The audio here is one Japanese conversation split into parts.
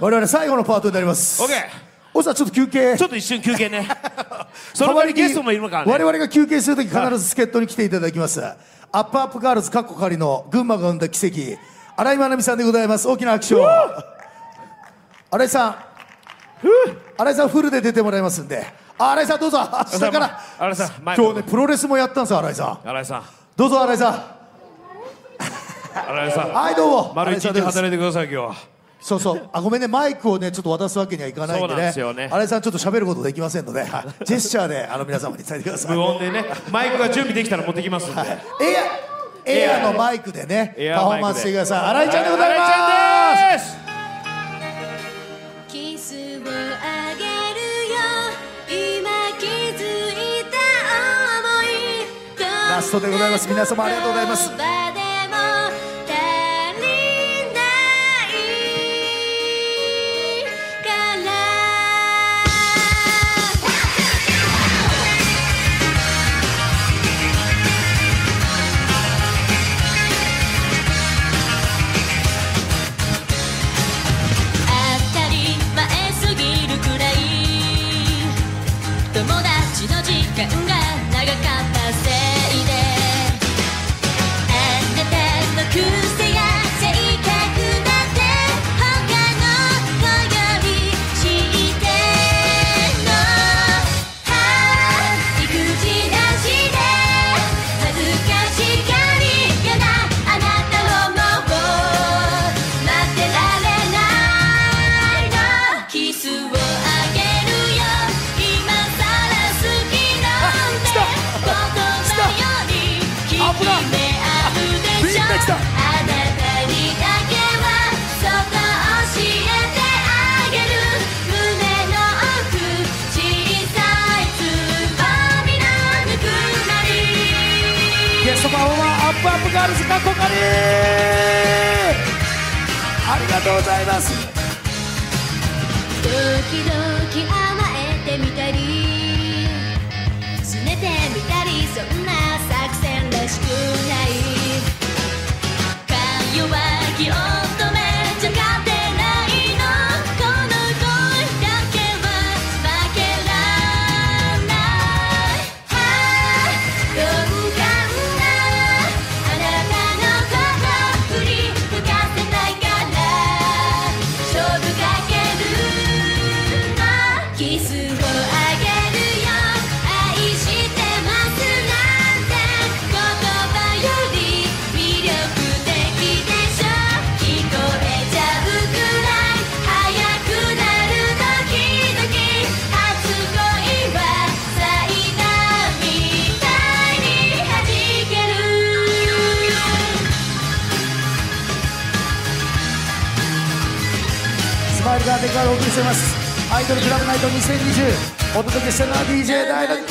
我々最後のパートになります。オーおさんちょっと休憩。ちょっと一瞬休憩ね。その代わりゲストもいるからね。我々が休憩するとき必ず助っ人に来ていただきます。アップアップガールズカッコ仮の群馬が生んだ奇跡。新井まなみさんでございます。大きな拍手を。新井さん。新井さんフルで出てもらいますんで。あ新井さんどうぞ。下から。新井さん前今日ねプロレスもやったんですよ新井さん。新井さん。どうぞ新井さん。新井さん。はいどうも。丸一です働いてください今日はそうそう。あごめんね。マイクをねちょっと渡すわけにはいかないんでそうなんねですよね。新井さんちょっと喋ることできませんので。はい。ジェスチャーであの皆様に伝えてください。無音でね。マイクが準備できたら持ってきますんで。エアエアのマイクでねエパフォーマンスしてください。新井ちゃんでございます。新井ちゃんですキスをあげるよ。今気づいた想い。ラストでございます。皆様ありがとうございますありがとうございます。からお送りしています。アイドルクラブナイト2020お届けしたのは DJ 大の友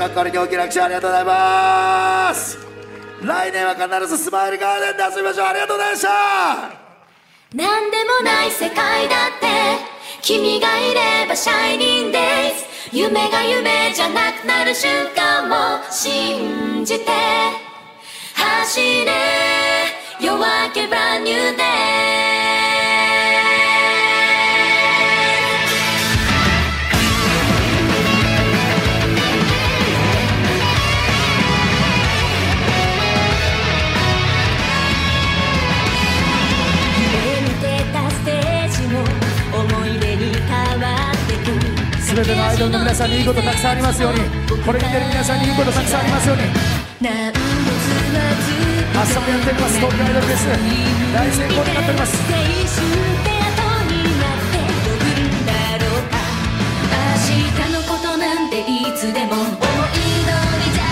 学校に大きな拍手ありがとうございます。来年は必ずスマイルガーデンで遊びましょうありがとうございました何でもない世界だって君がいればシャイニンデイズ。夢が夢じゃなくなる瞬間を信じて。走れ夜明けバニューデイ全てのアイドルの皆さんにいいことたくさんありますように。これ見てる皆さんにいいことたくさんありますように。明日もやっております東京アイドルです大成功になっております。いつでも思い通りじゃ。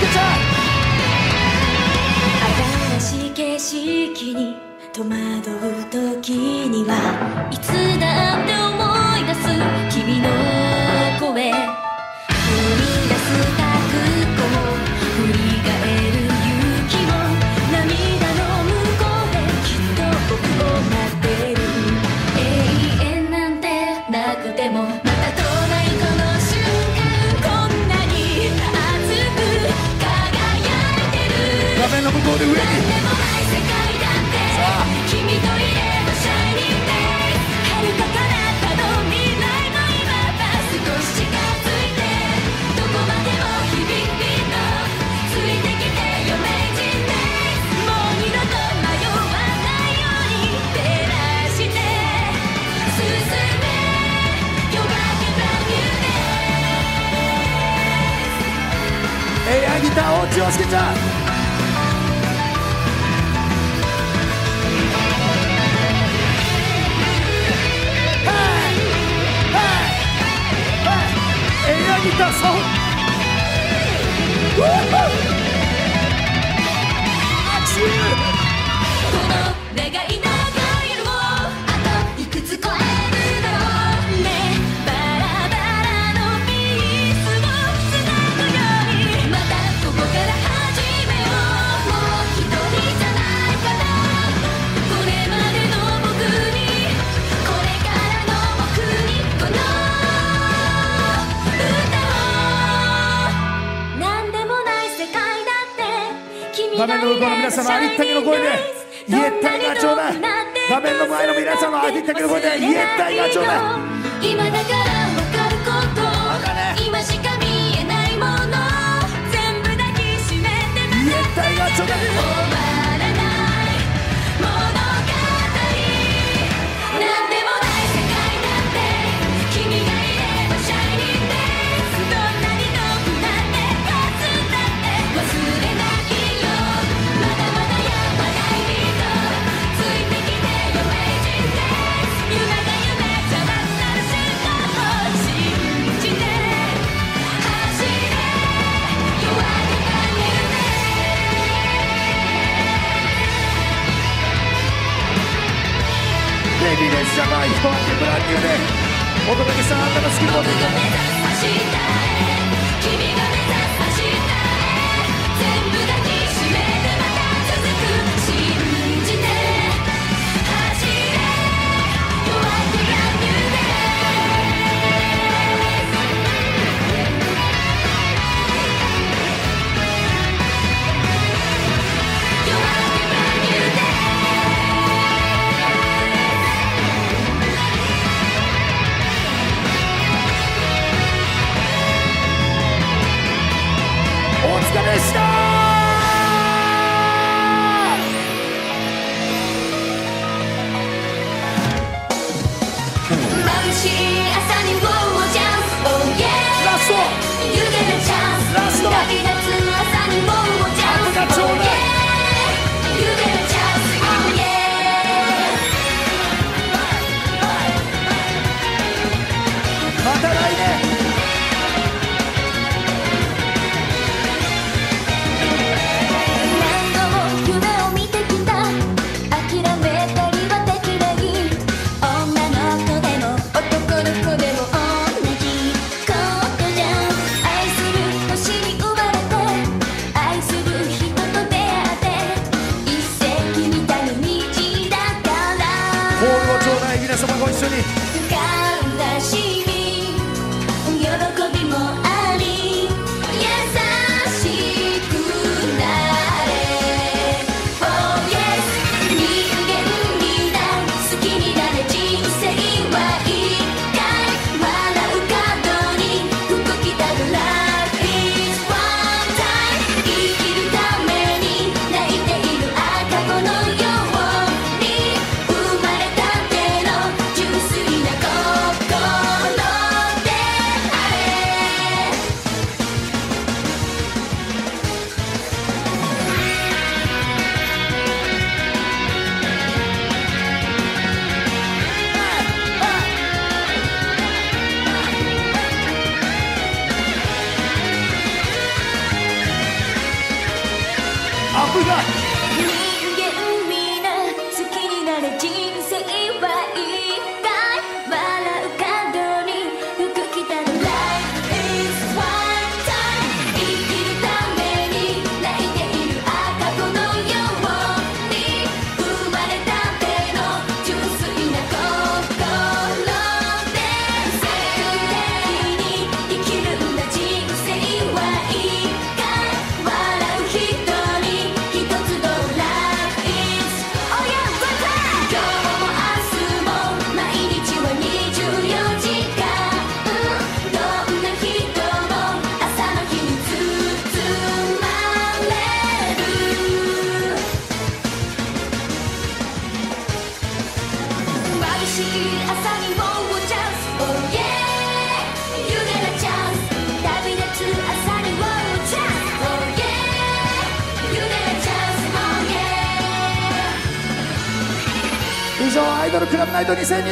けちゃ新しい景色に戸惑う時にはいつだって思い出す君のたオチをつけちゃエアギターソン画面の向こうの皆様ありったけの声で言えたいがちょうだい。画面の前の皆ありったけの声で言えたいがちょうだい。今だから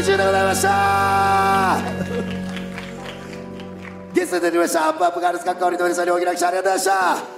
編集でございましたゲストで出てきましたアップアップガールズかっこ悪いのりさんに大き記者ありがとうございました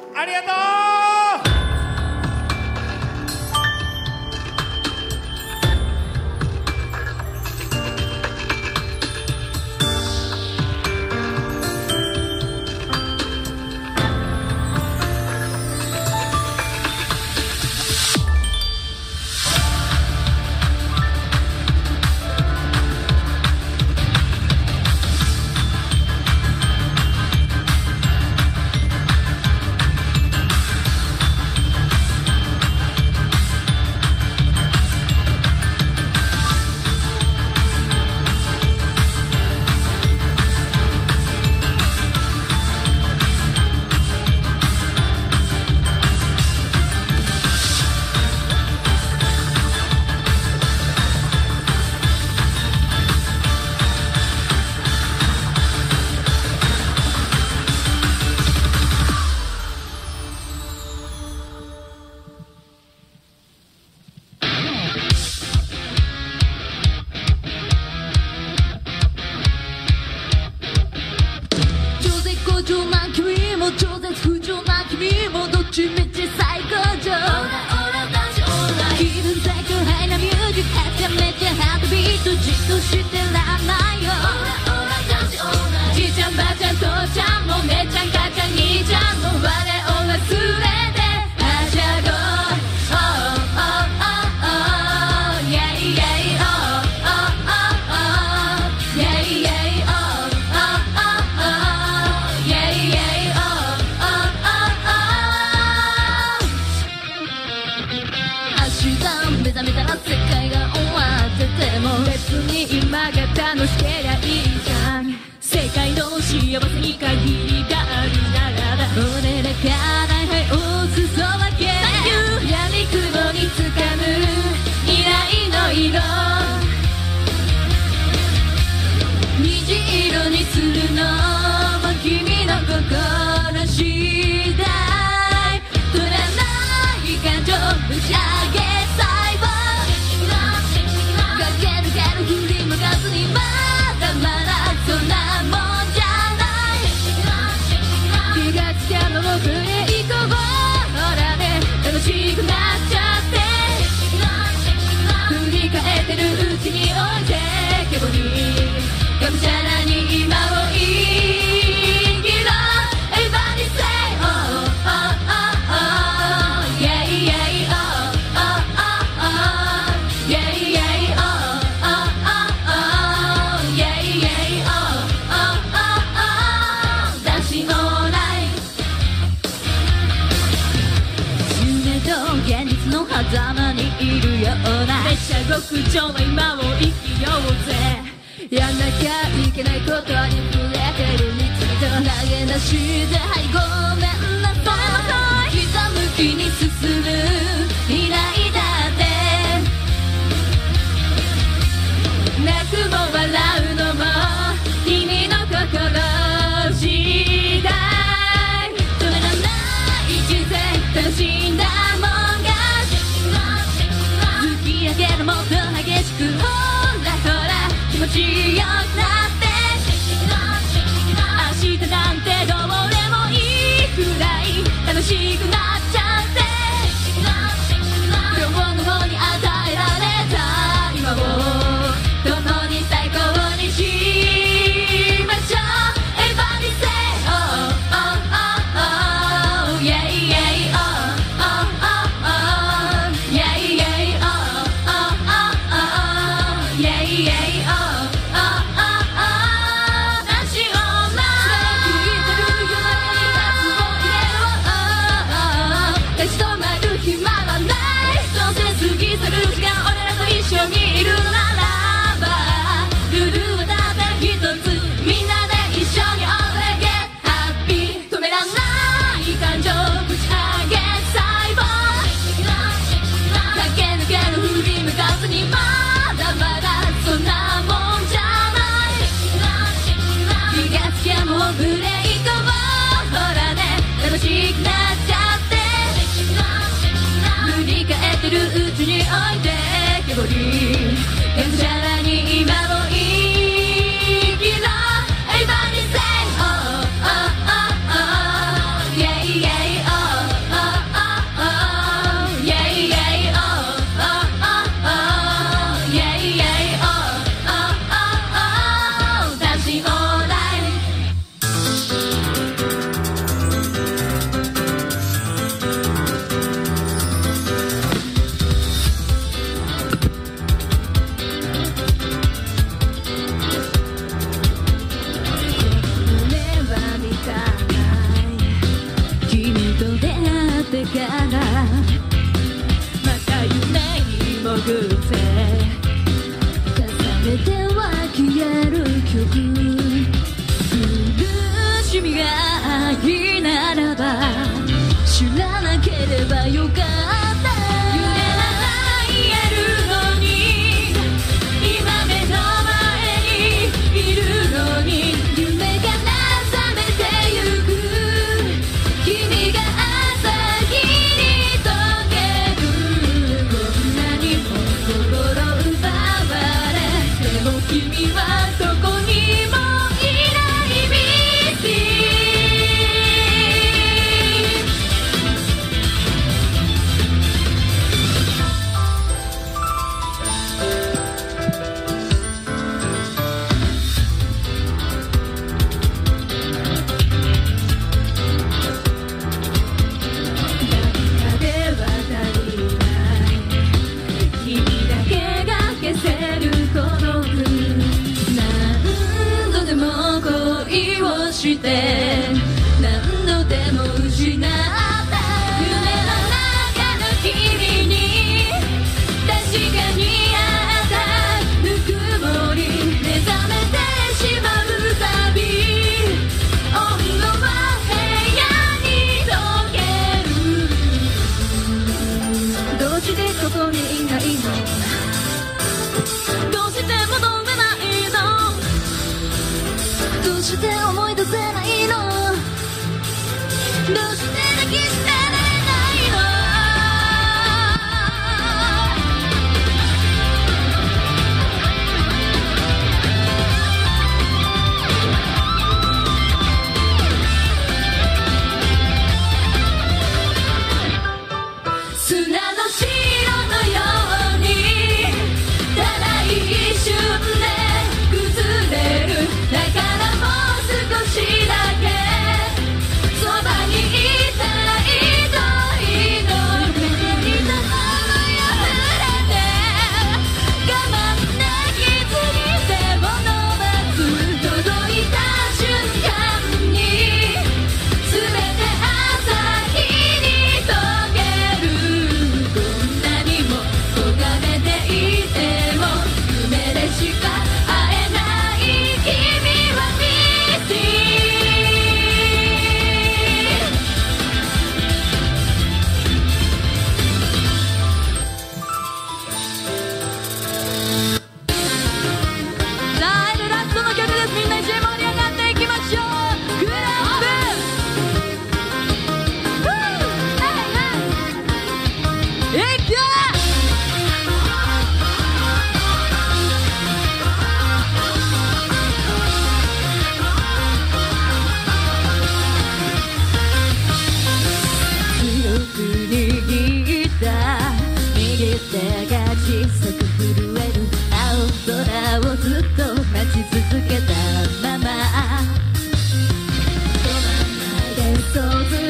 so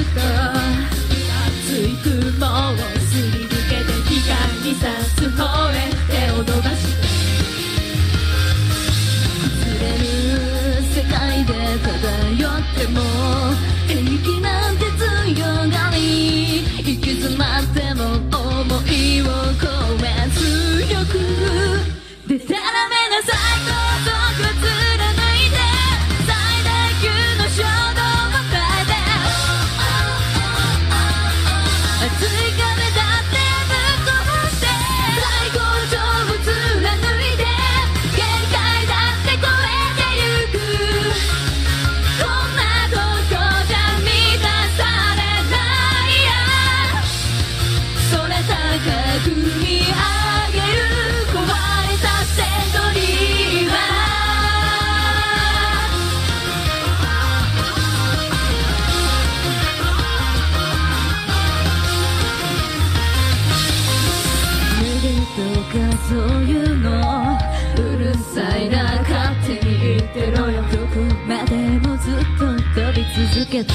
けど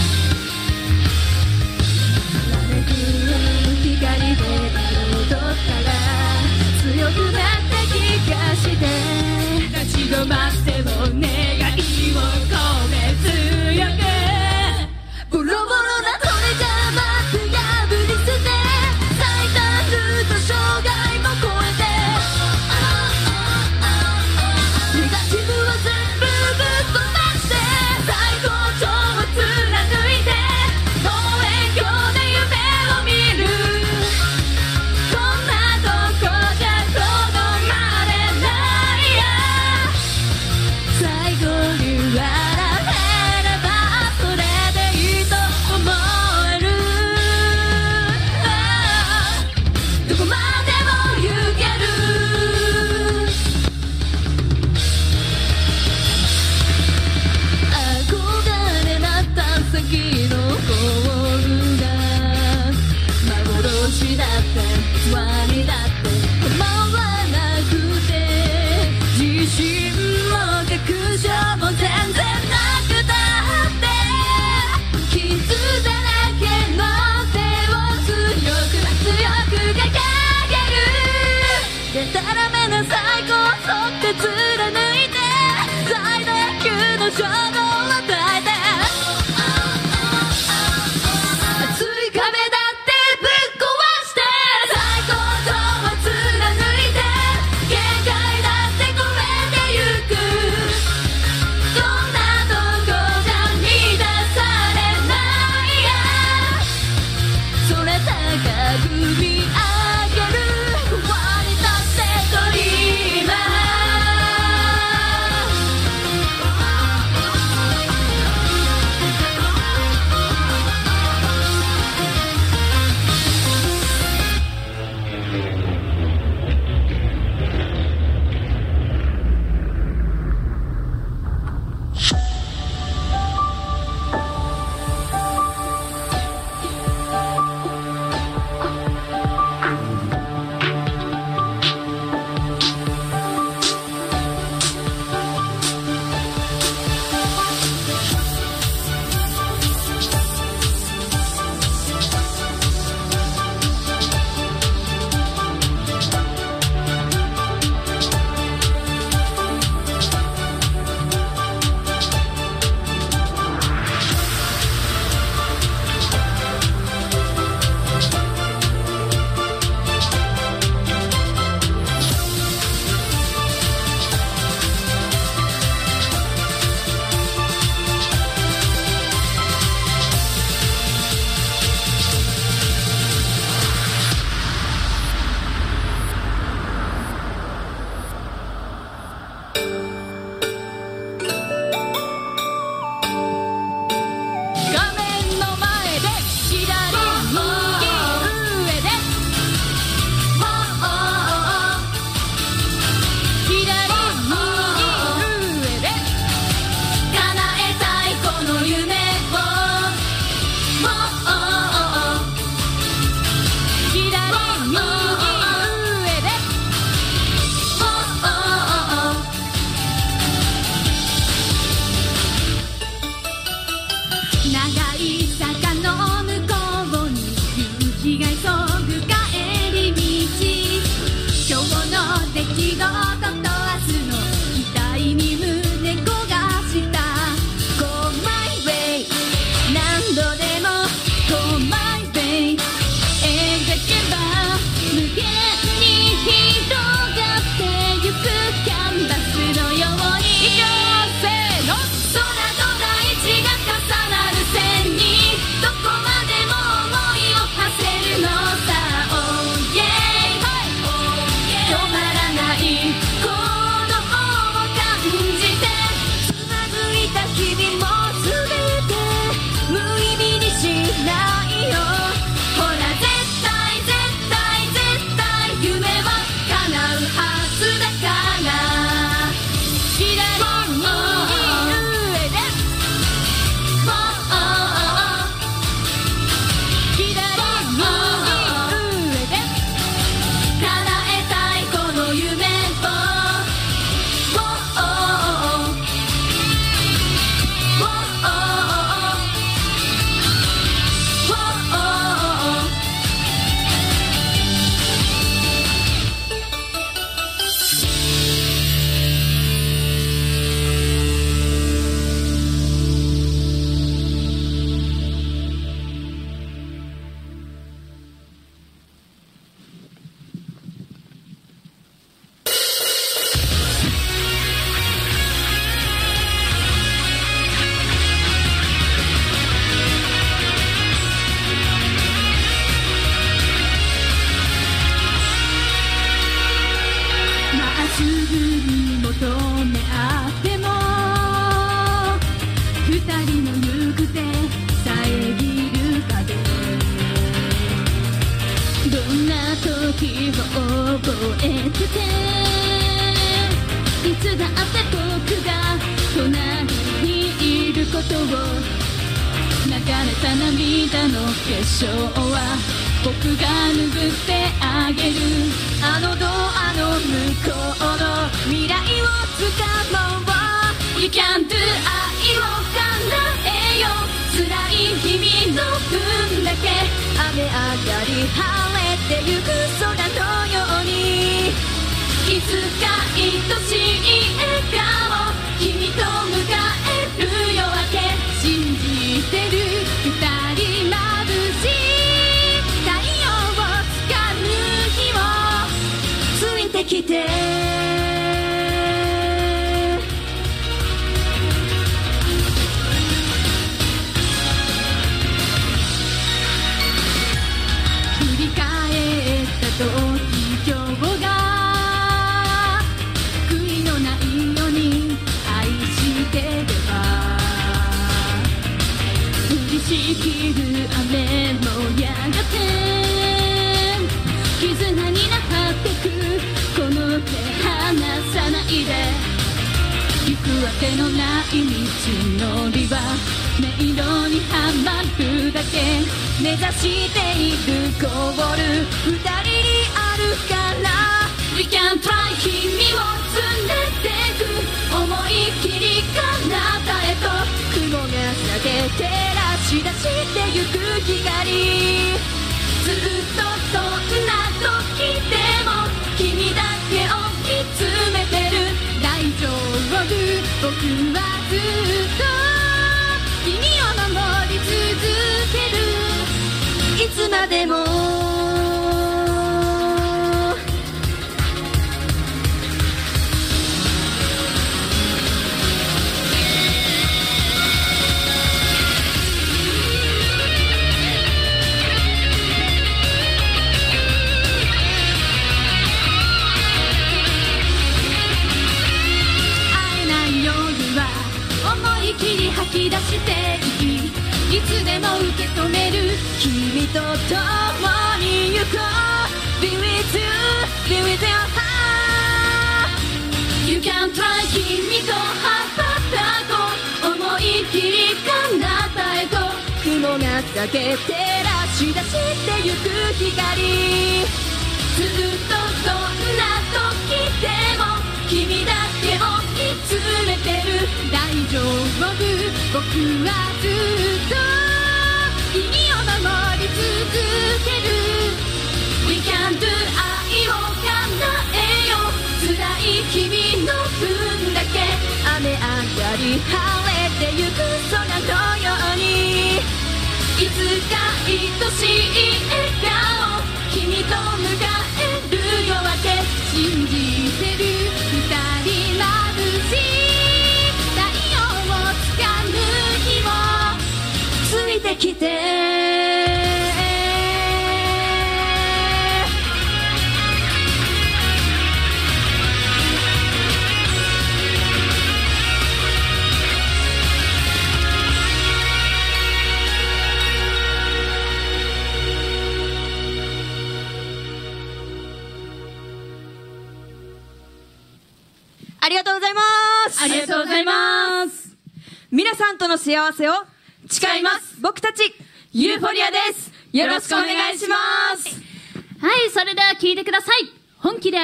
嘆光で踊ったら強くなった気がして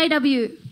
I W.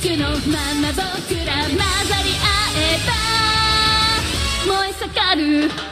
僕のまま僕ら混ざり合えば燃え盛る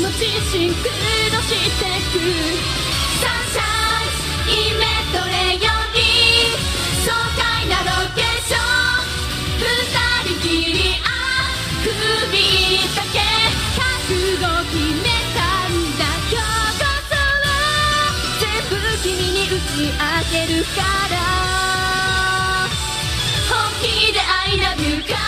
のちシしてくサンシャインイメトレより爽快なロケーション二人きりあくびだけ覚悟決めたんだ今日こそは全部君に打ち明けるから本気で I love you か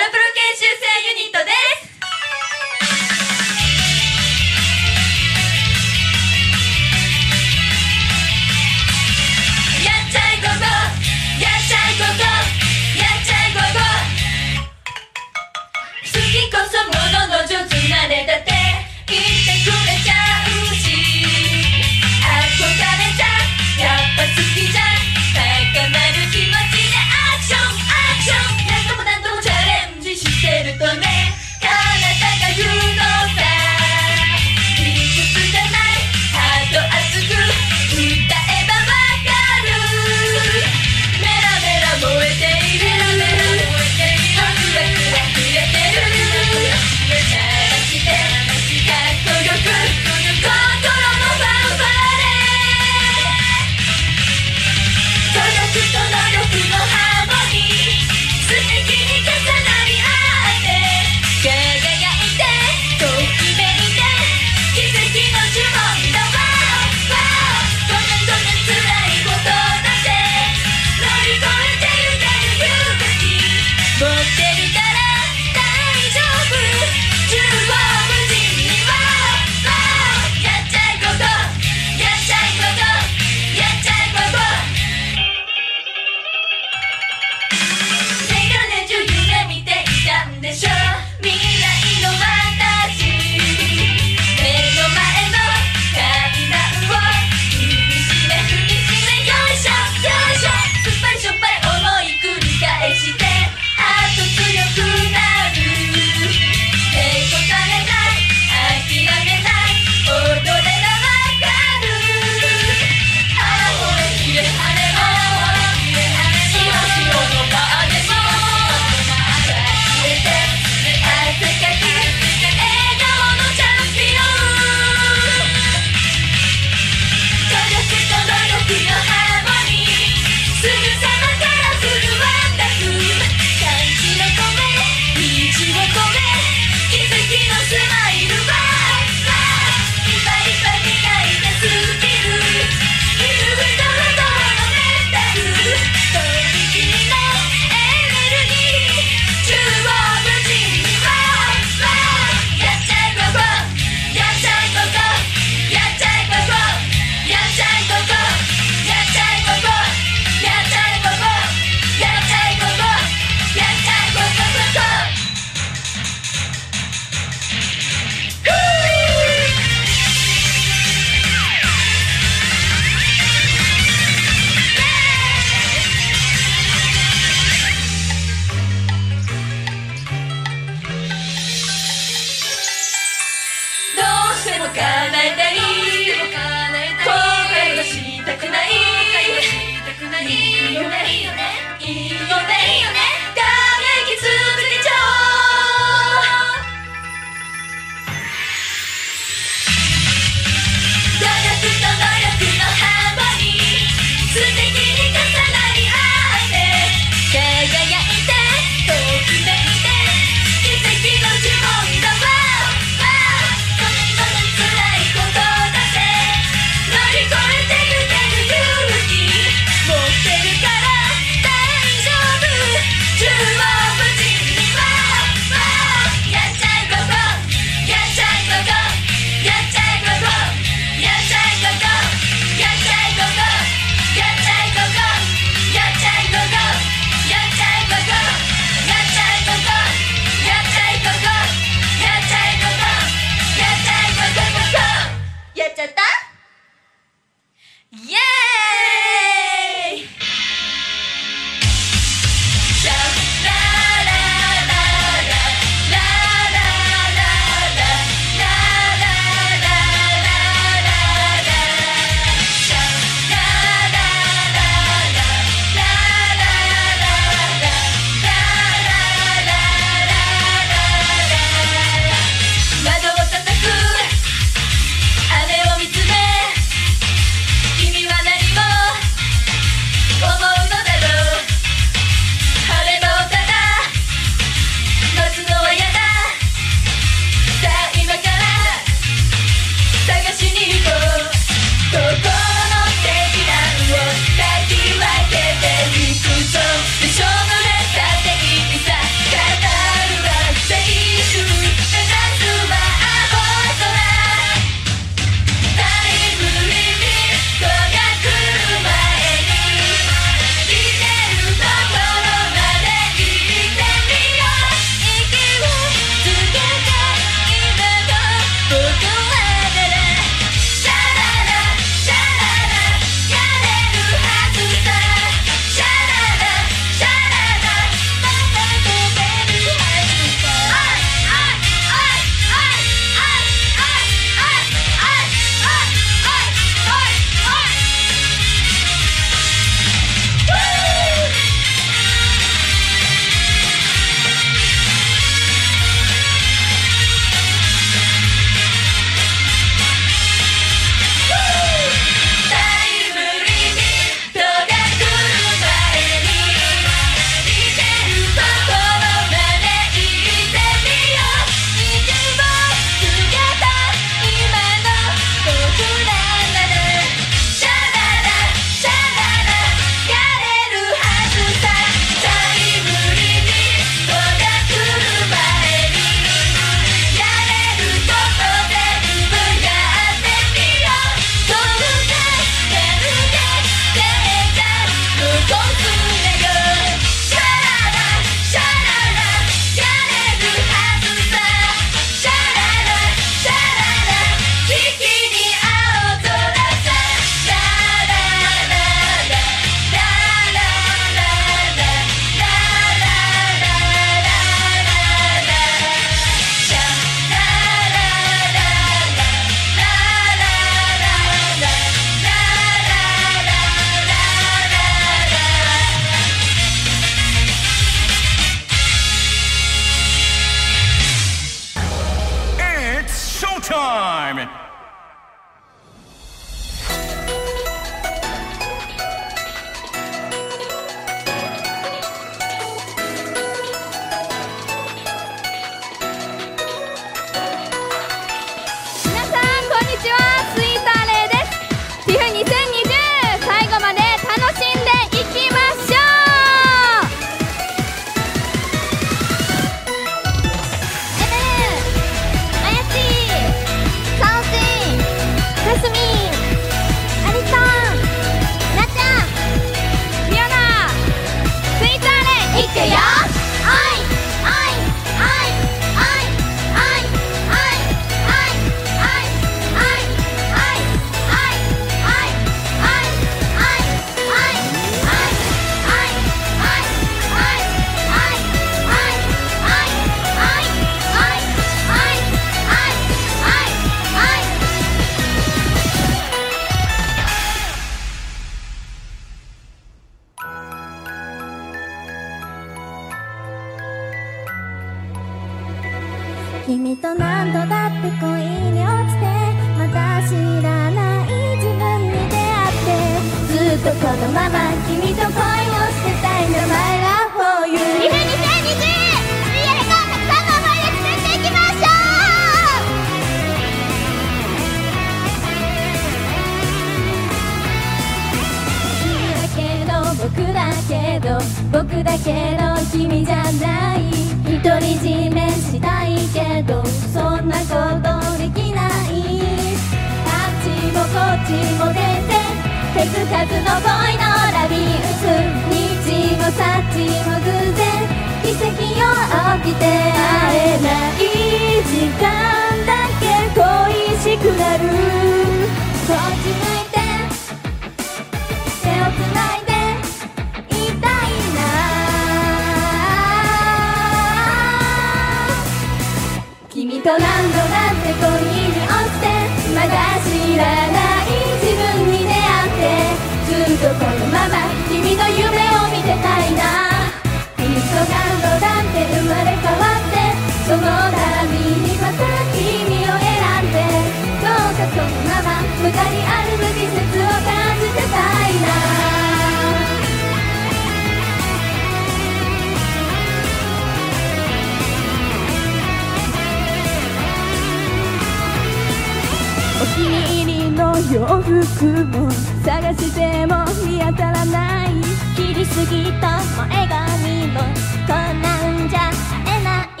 洋服も探しても見当たらない切りすぎた前髪もこんなんじゃ会えない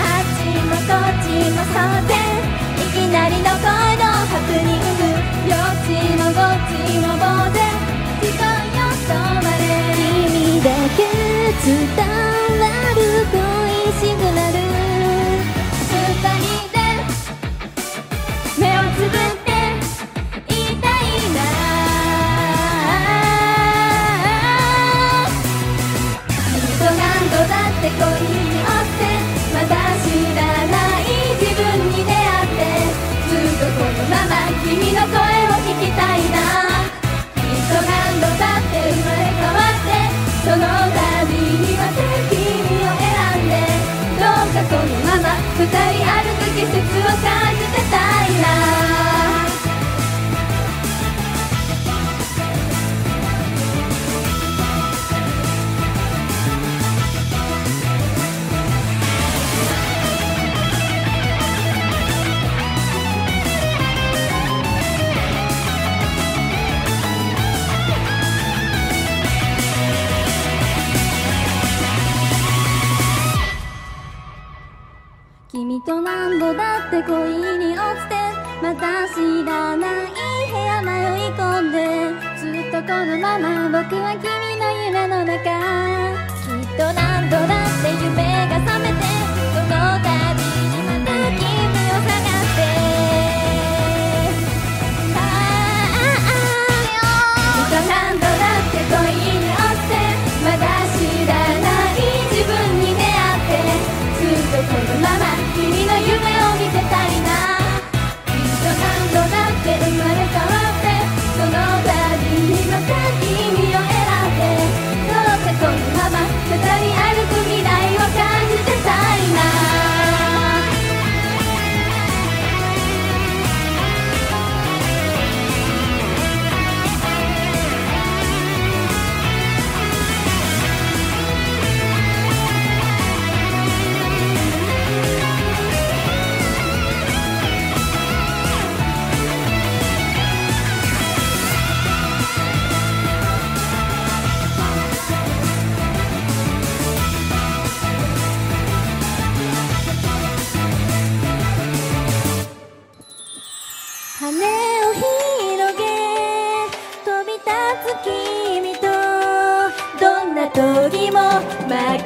あっちもこっちもそうでいきなりの恋のハプニングよっちもごっちも棒で聞こえよ止まれ耳だけ伝え切はさと何度だって恋に落ちてまた知らない部屋迷い込んでずっとこのまま僕は君の夢の中きっと何度だって夢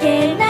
けない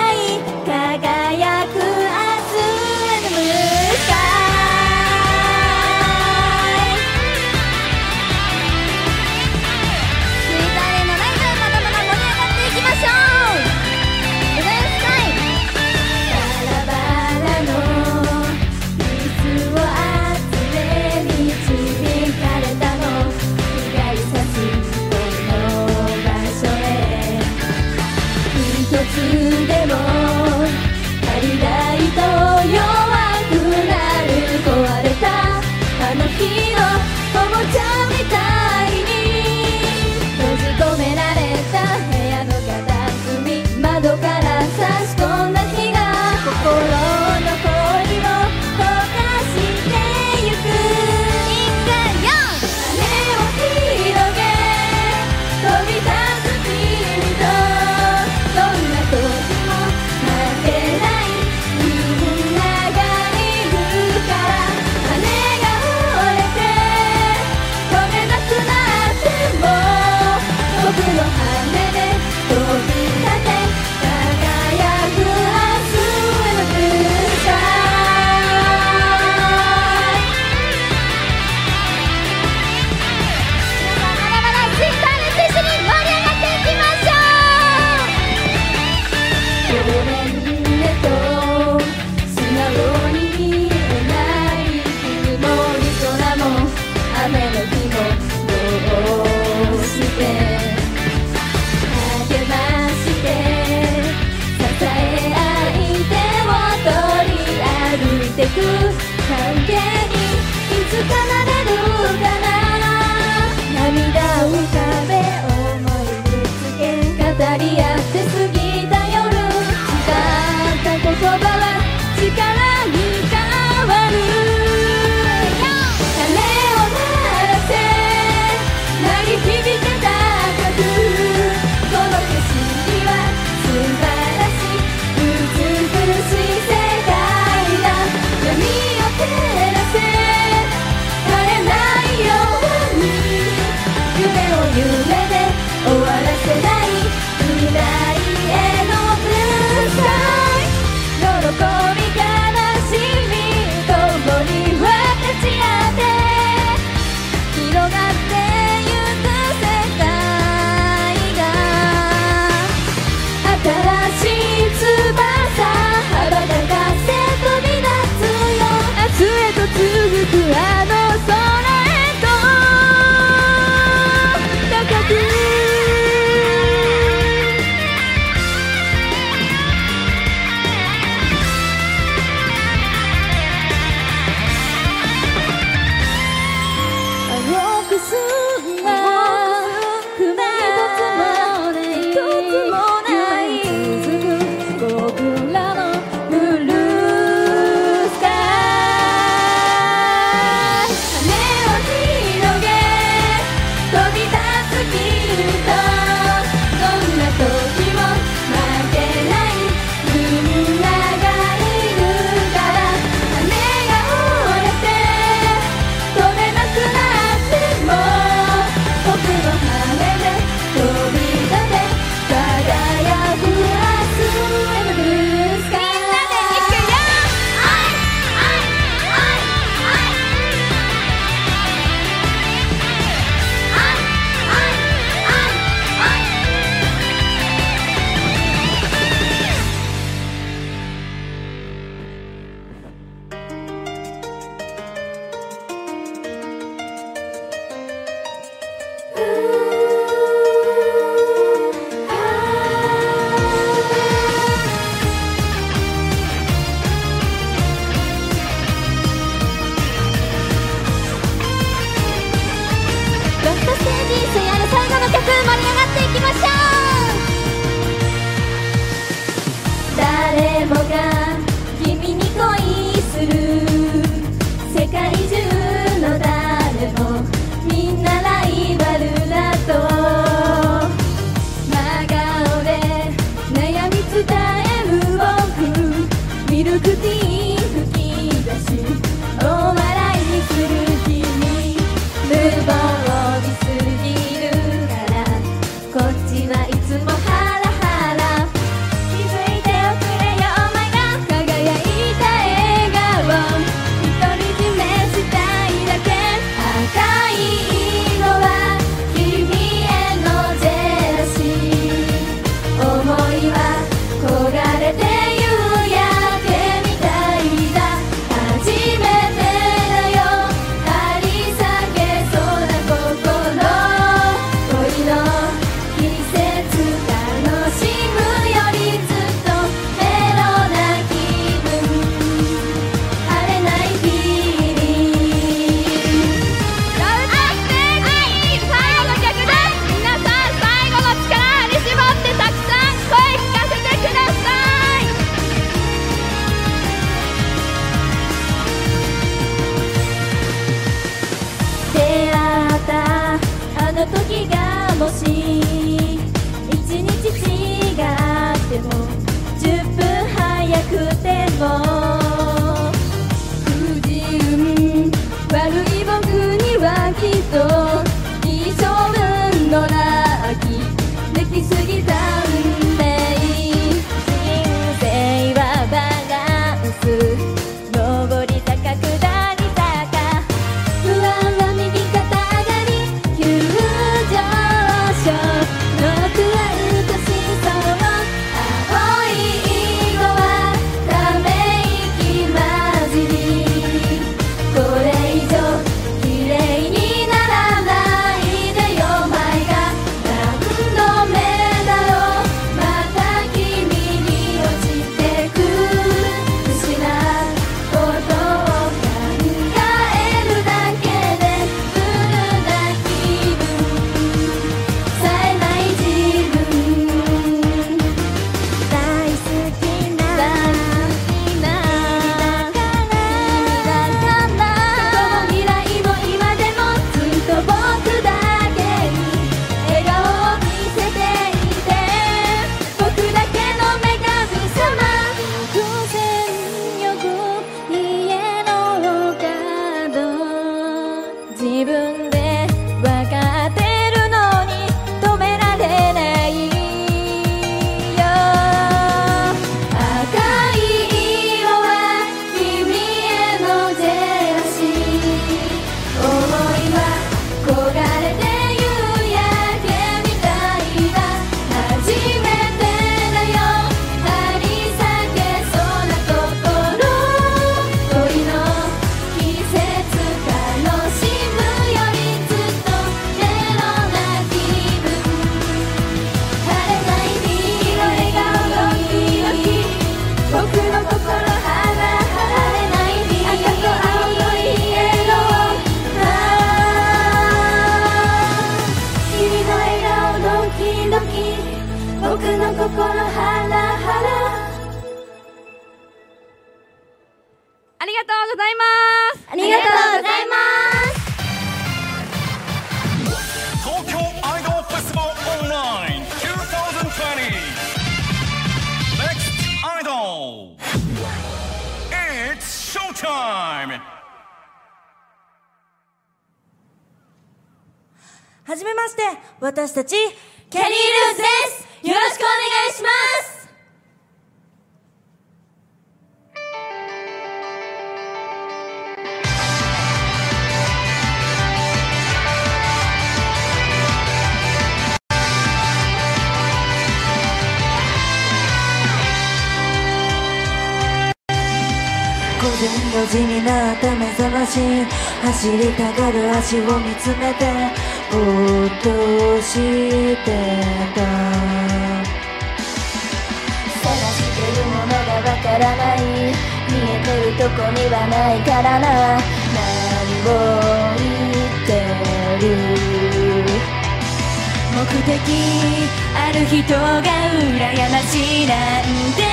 続私を見つめてぼっとしてた。探してるものがわからない。見えてるとこにはないからな。何を言ってる。目的ある人が羨ましいなんて。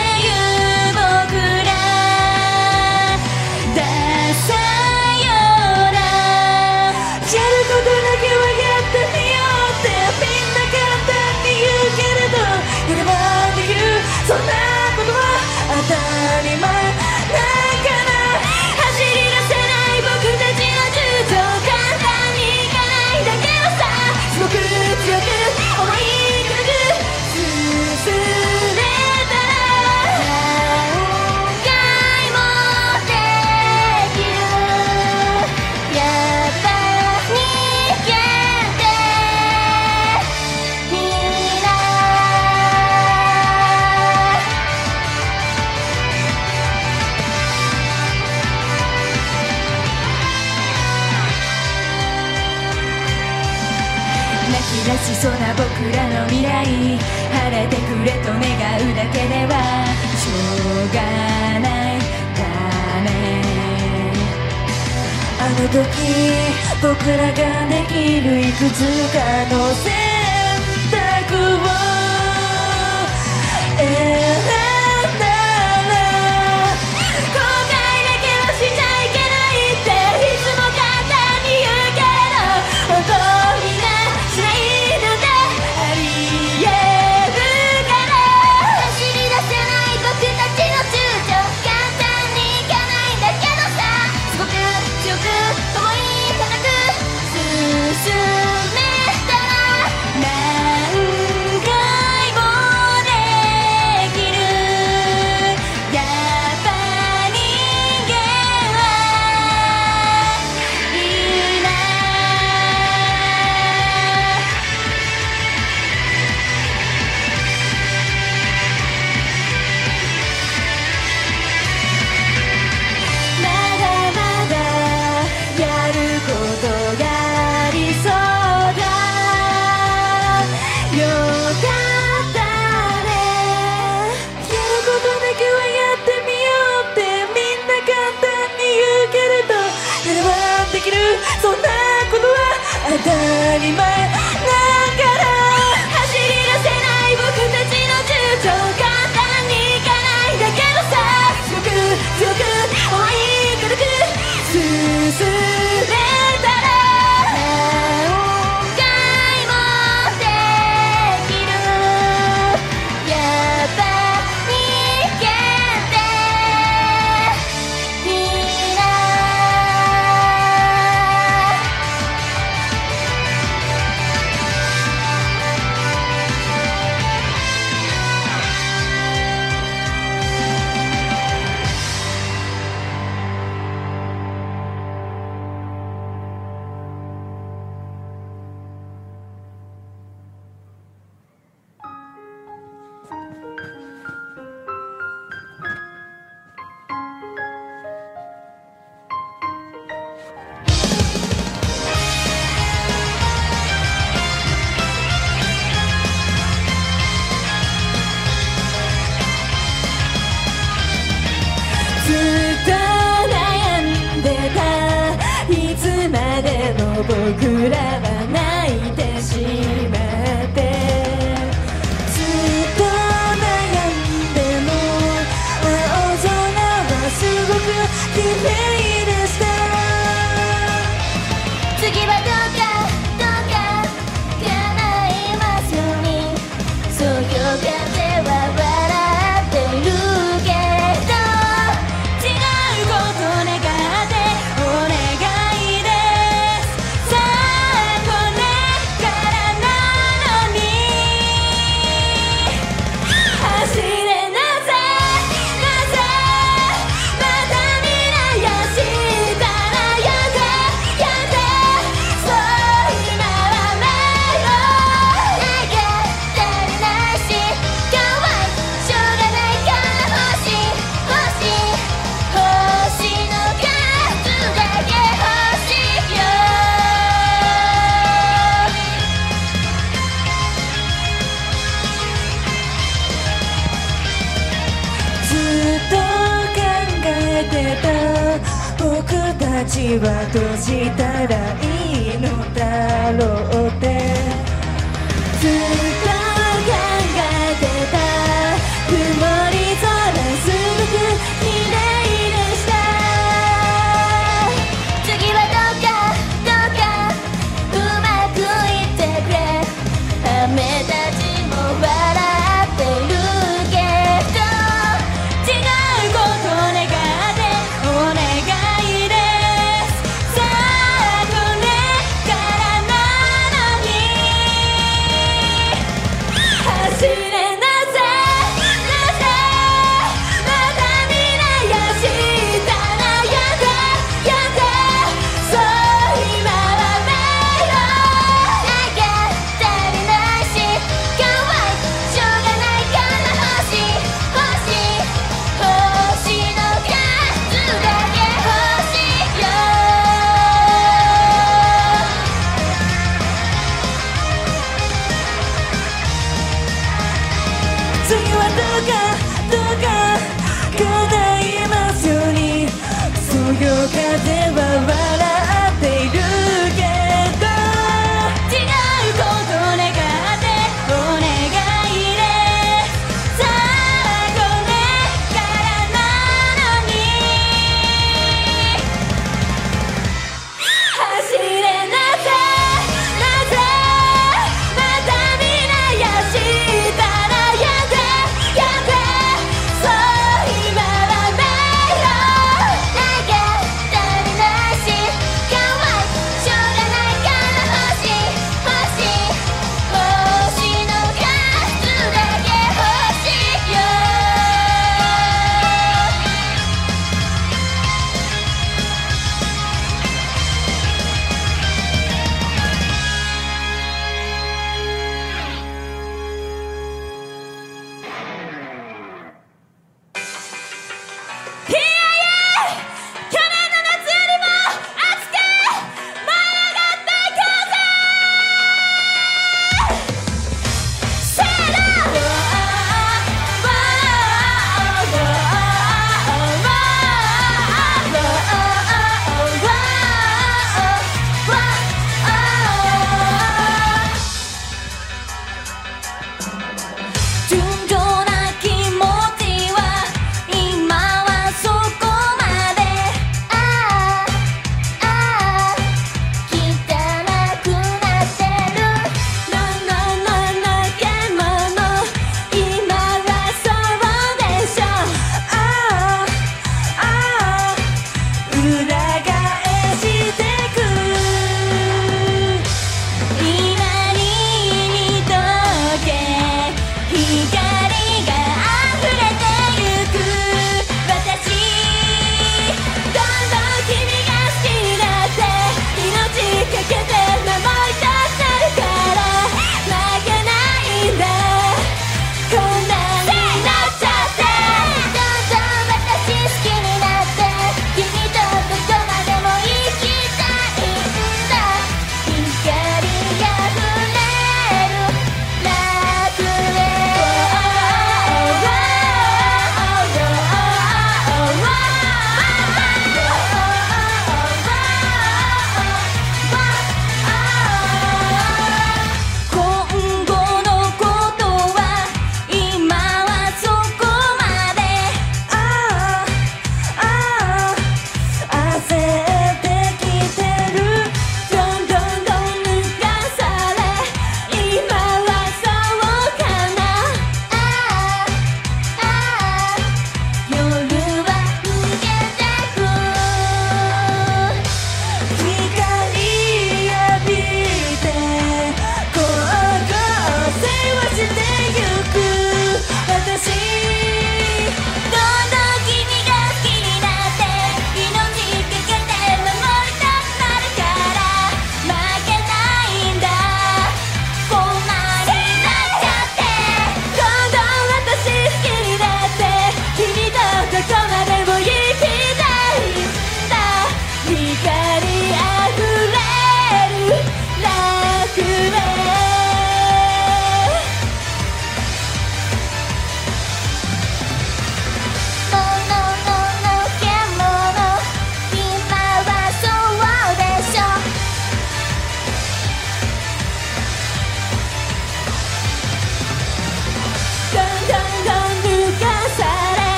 僕らができるいくつかの世界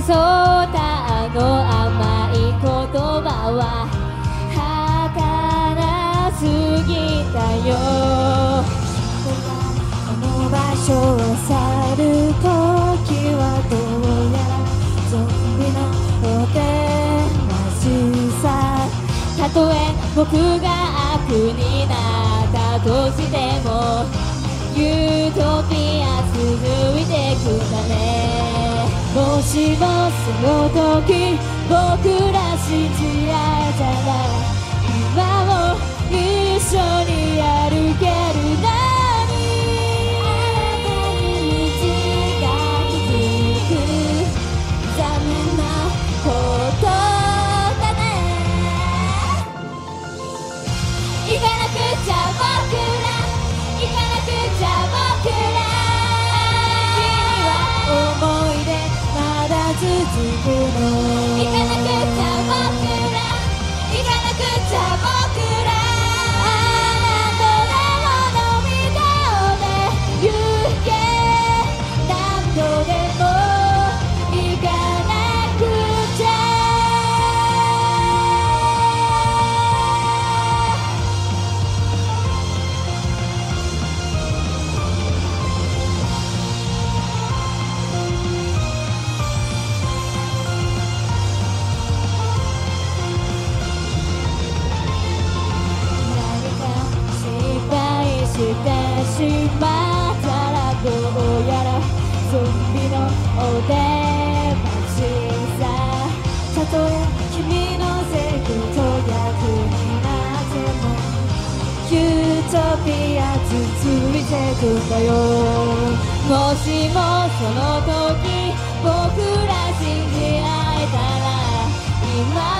さそたあの甘い言葉は儚すぎたよ。この場所を去る時はどうやらゾンビのおてなしさ。たとえ僕がしもその時僕ら信じ合えたらづけろてくよ。もしもその時僕ら信じ合えたら今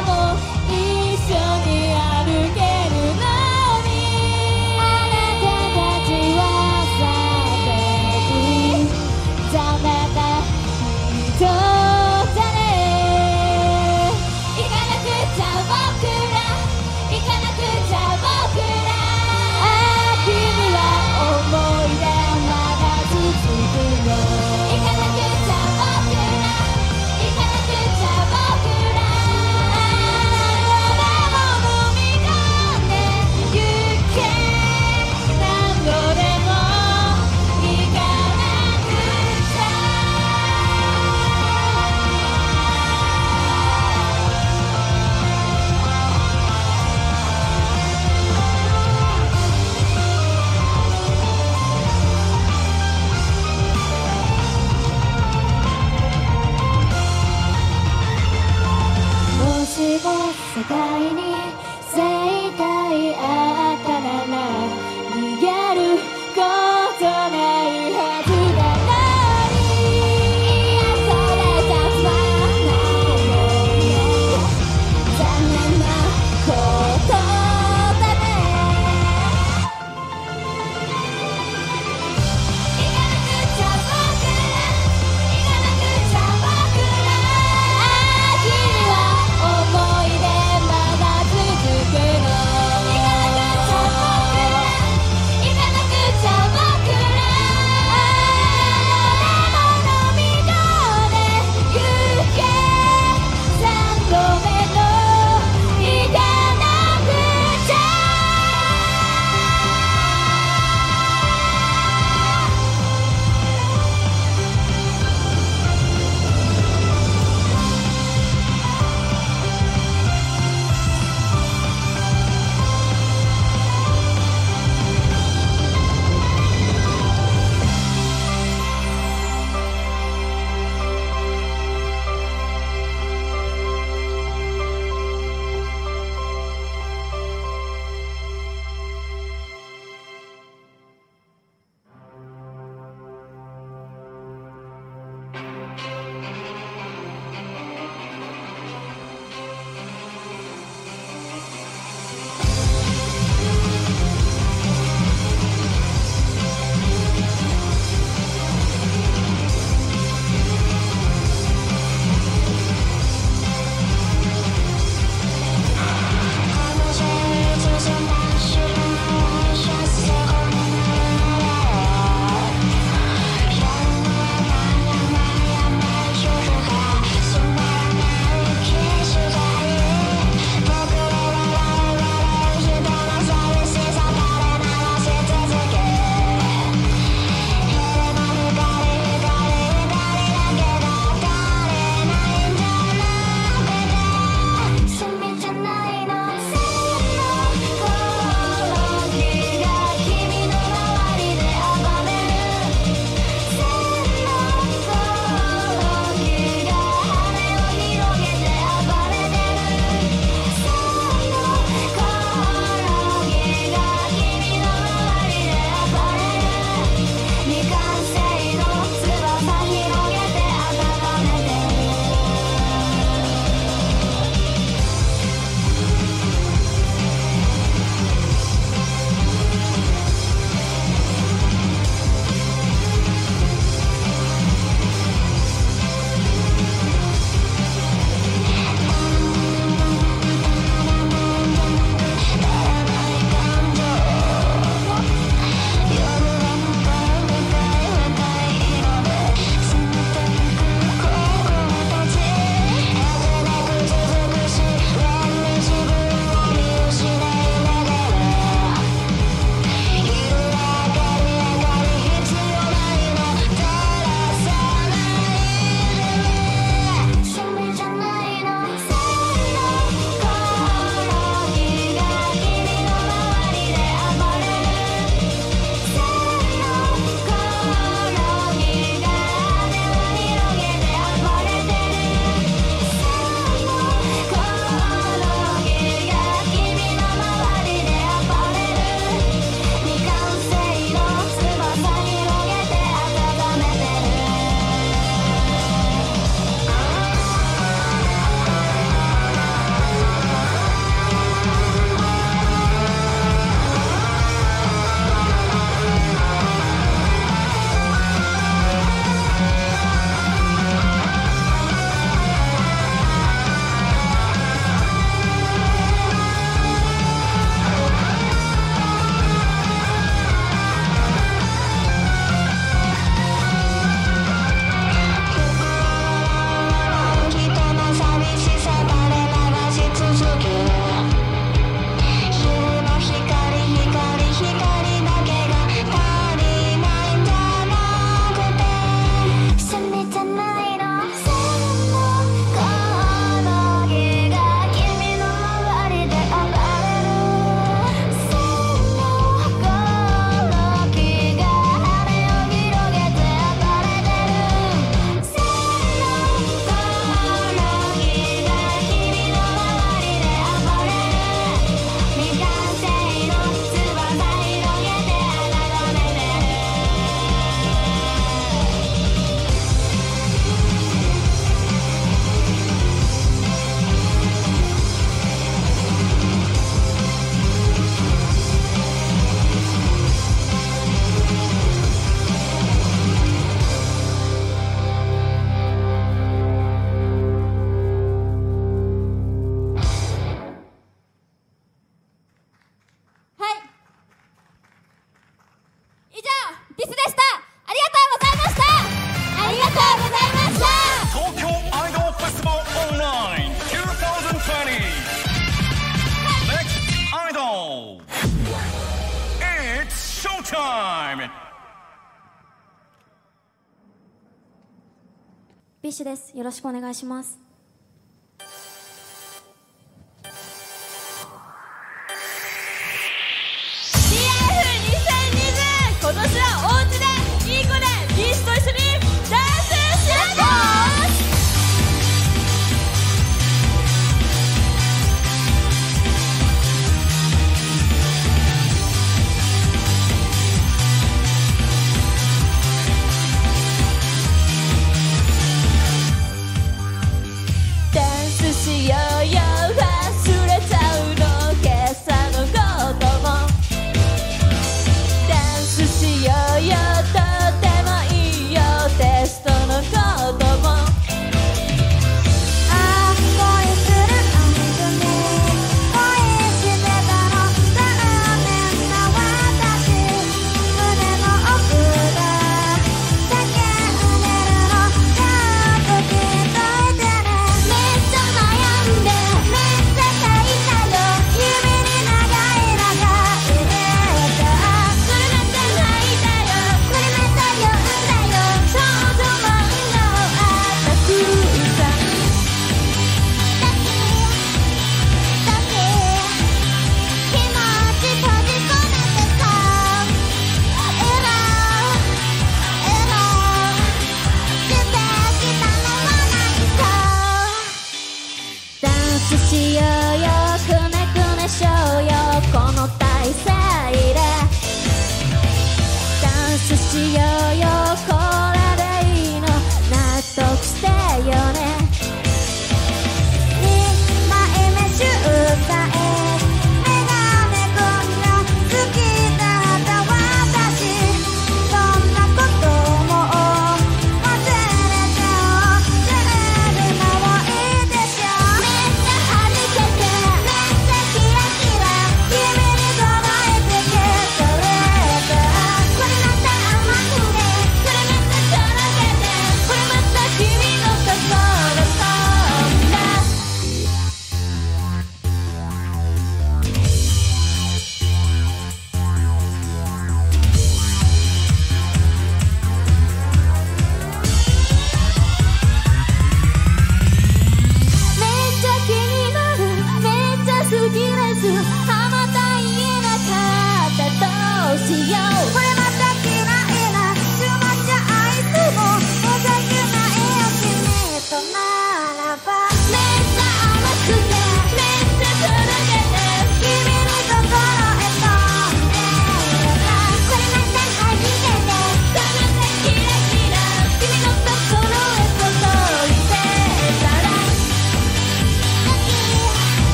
よろしくお願いします。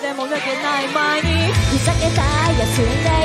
でも抜けない前にふざけた休んだ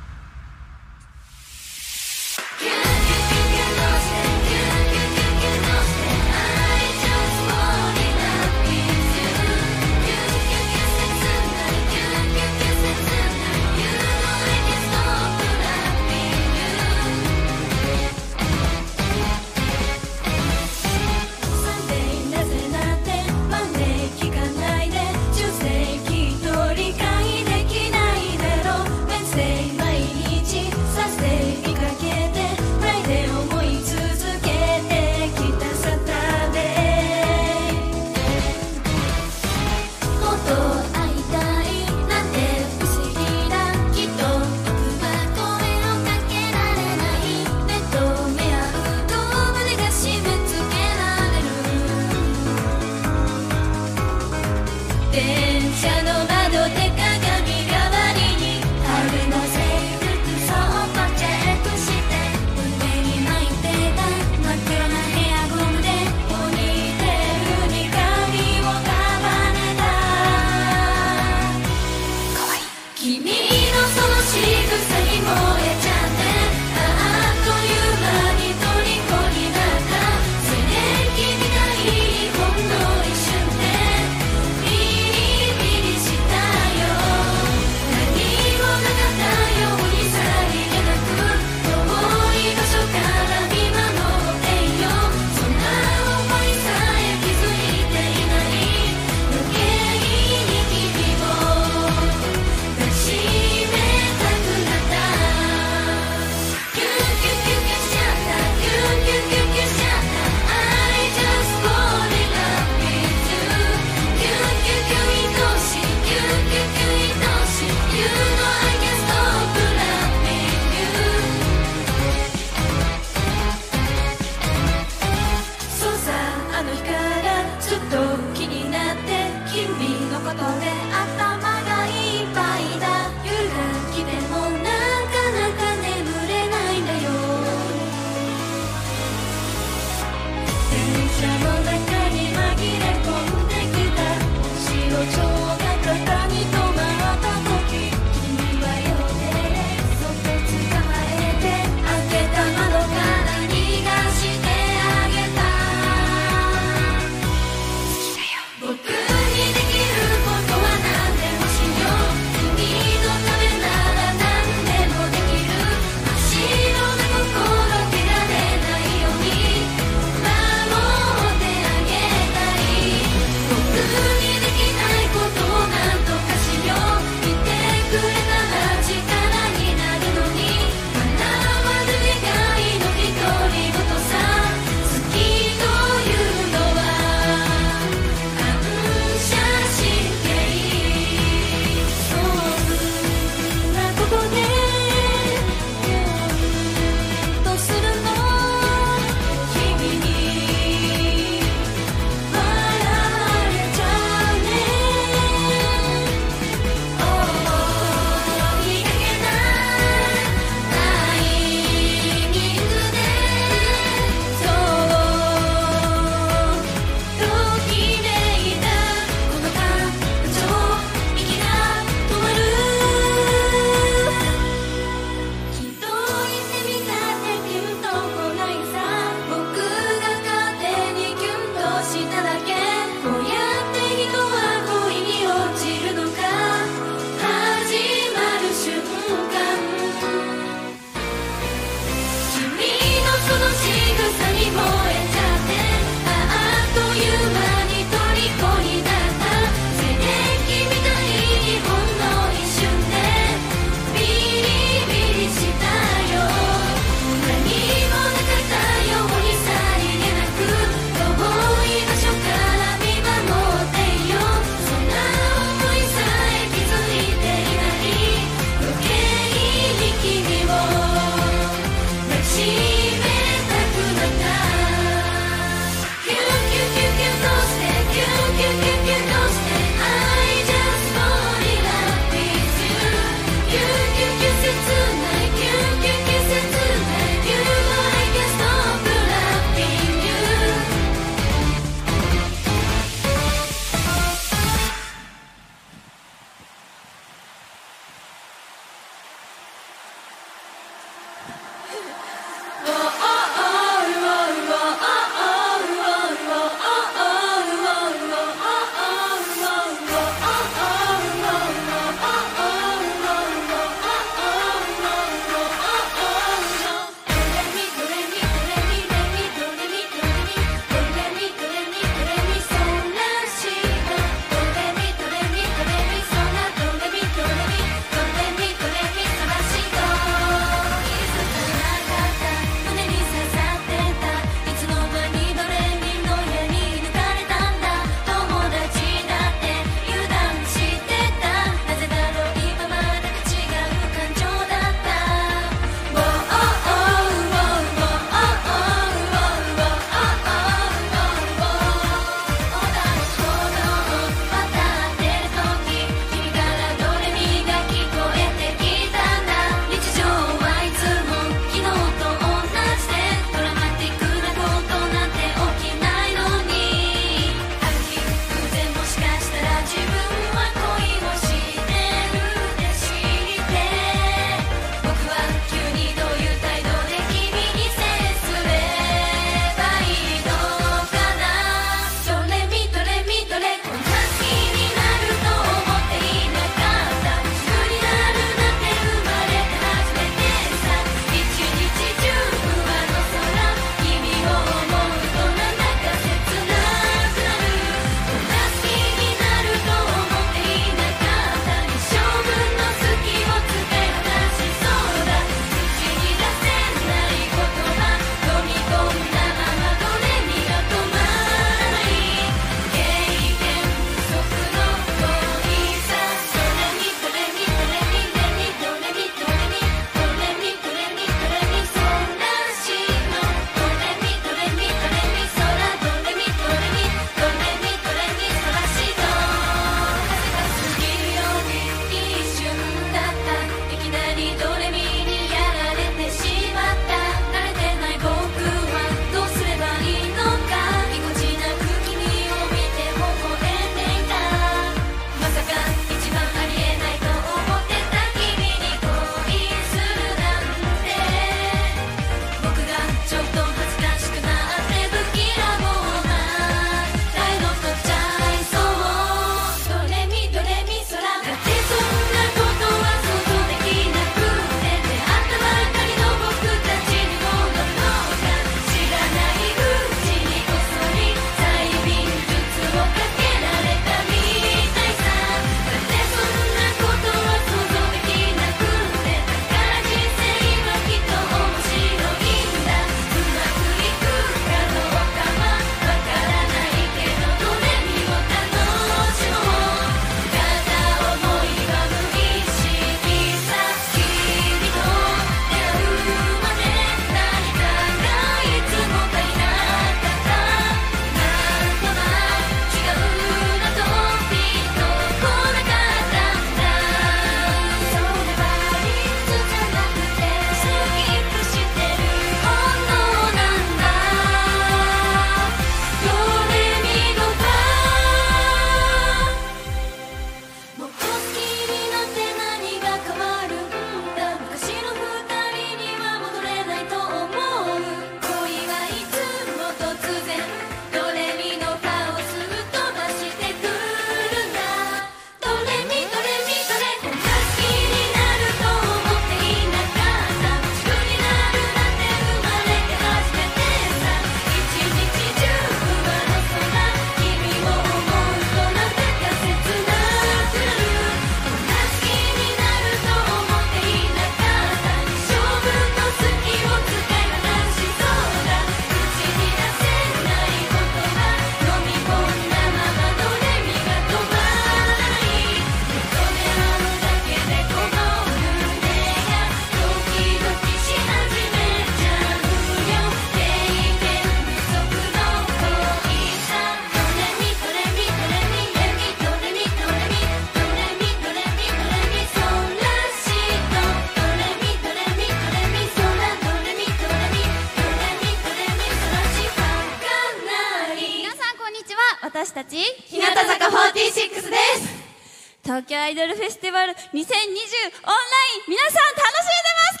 ルフェスティバル2020オンライン皆さん楽しんでます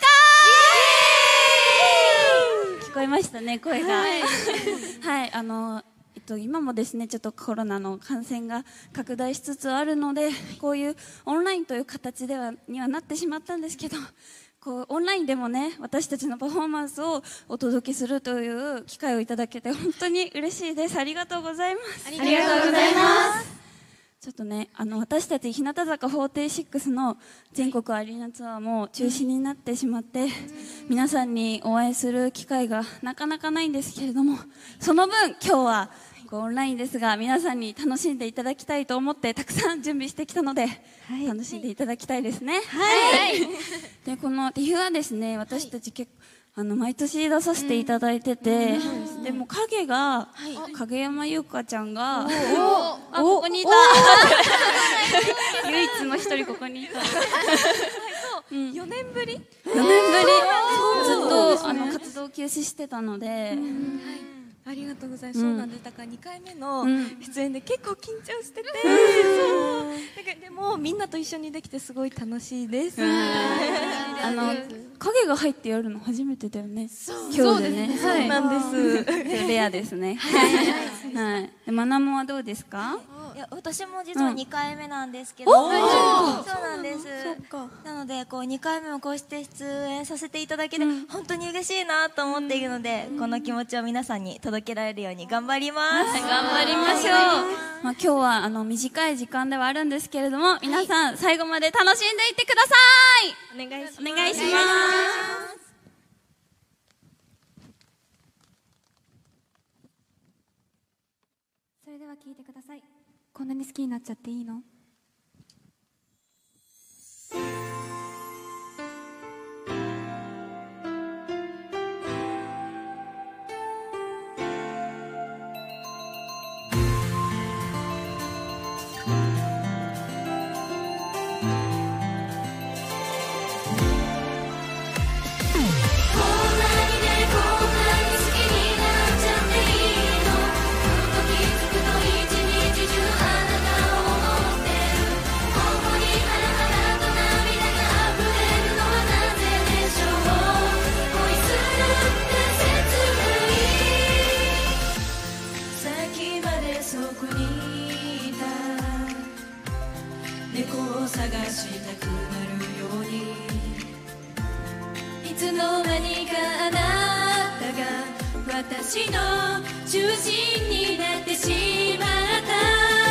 か？聞こえましたね声が。はい、あのえっと、今もですねちょっとコロナの感染が拡大しつつあるのでこういうオンラインという形ではにはなってしまったんですけどこうオンラインでもね私たちのパフォーマンスをお届けするという機会をいただけて本当に嬉しいです。ありがとうございます。ありがとうございますちょっとねあの私たち日向坂46の全国アリーナツアーも中止になってしまって皆さんにお会いする機会がなかなかないんですけれども その分今日はこうオンラインですが皆さんに楽しんでいただきたいと思ってたくさん準備してきたので、楽しんでいただきたいですね。はい、でこの TIFF はですね私たち結構あの毎年出させていただいてて、でも影が、影山優香ちゃんがあここにいた。唯一の一人ここにいた。4年ぶり？4年ぶり。ずっとあの活動休止してたので、ありがとうございます、そうなんです。だから2回目のん。出演で結構緊張してて、そう。でもみんなと一緒にできてすごい楽しいです、あの影が入ってやるの初めてだよね。今日でね。そうなんです、レアですね。はい。でマナモはどうですか？いや私も実は2回目なんですけど、そうなんです。なのでこう2回目もこうして出演させていただけて、本当に嬉しいなと思っているので、この気持ちを皆さんに届けられるように頑張ります、頑張りましょう、まあ、今日はあの短い時間ではあるんですけれども皆さん最後まで楽しんでいってください。お願いします。お願いします。それでは聞いてくださいこんなに好きになっちゃっていいの？したくなるように。いつの間にかあなたが私の中心になってしまった。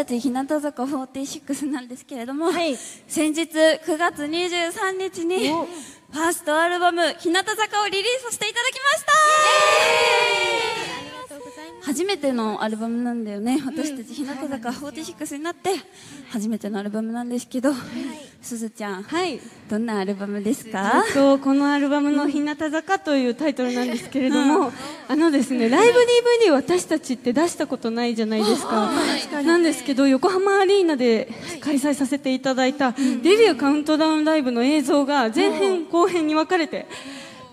たち日向坂46なんですけれども、先日9月23日にファーストアルバム「日向坂」をリリースさ初めてのアルバムなんだよね。私たち日向坂46になって初めてのアルバムなんですけど、すずちゃん、どんなアルバムですか？えっとこのアルバムの「日向坂」というタイトルなんですけれども、あのですねライブ DVD 私たちって出したことないじゃないですか。なんですけど横浜アリーナで開催させていただいたデビューカウントダウンライブの映像が前編後編に分かれて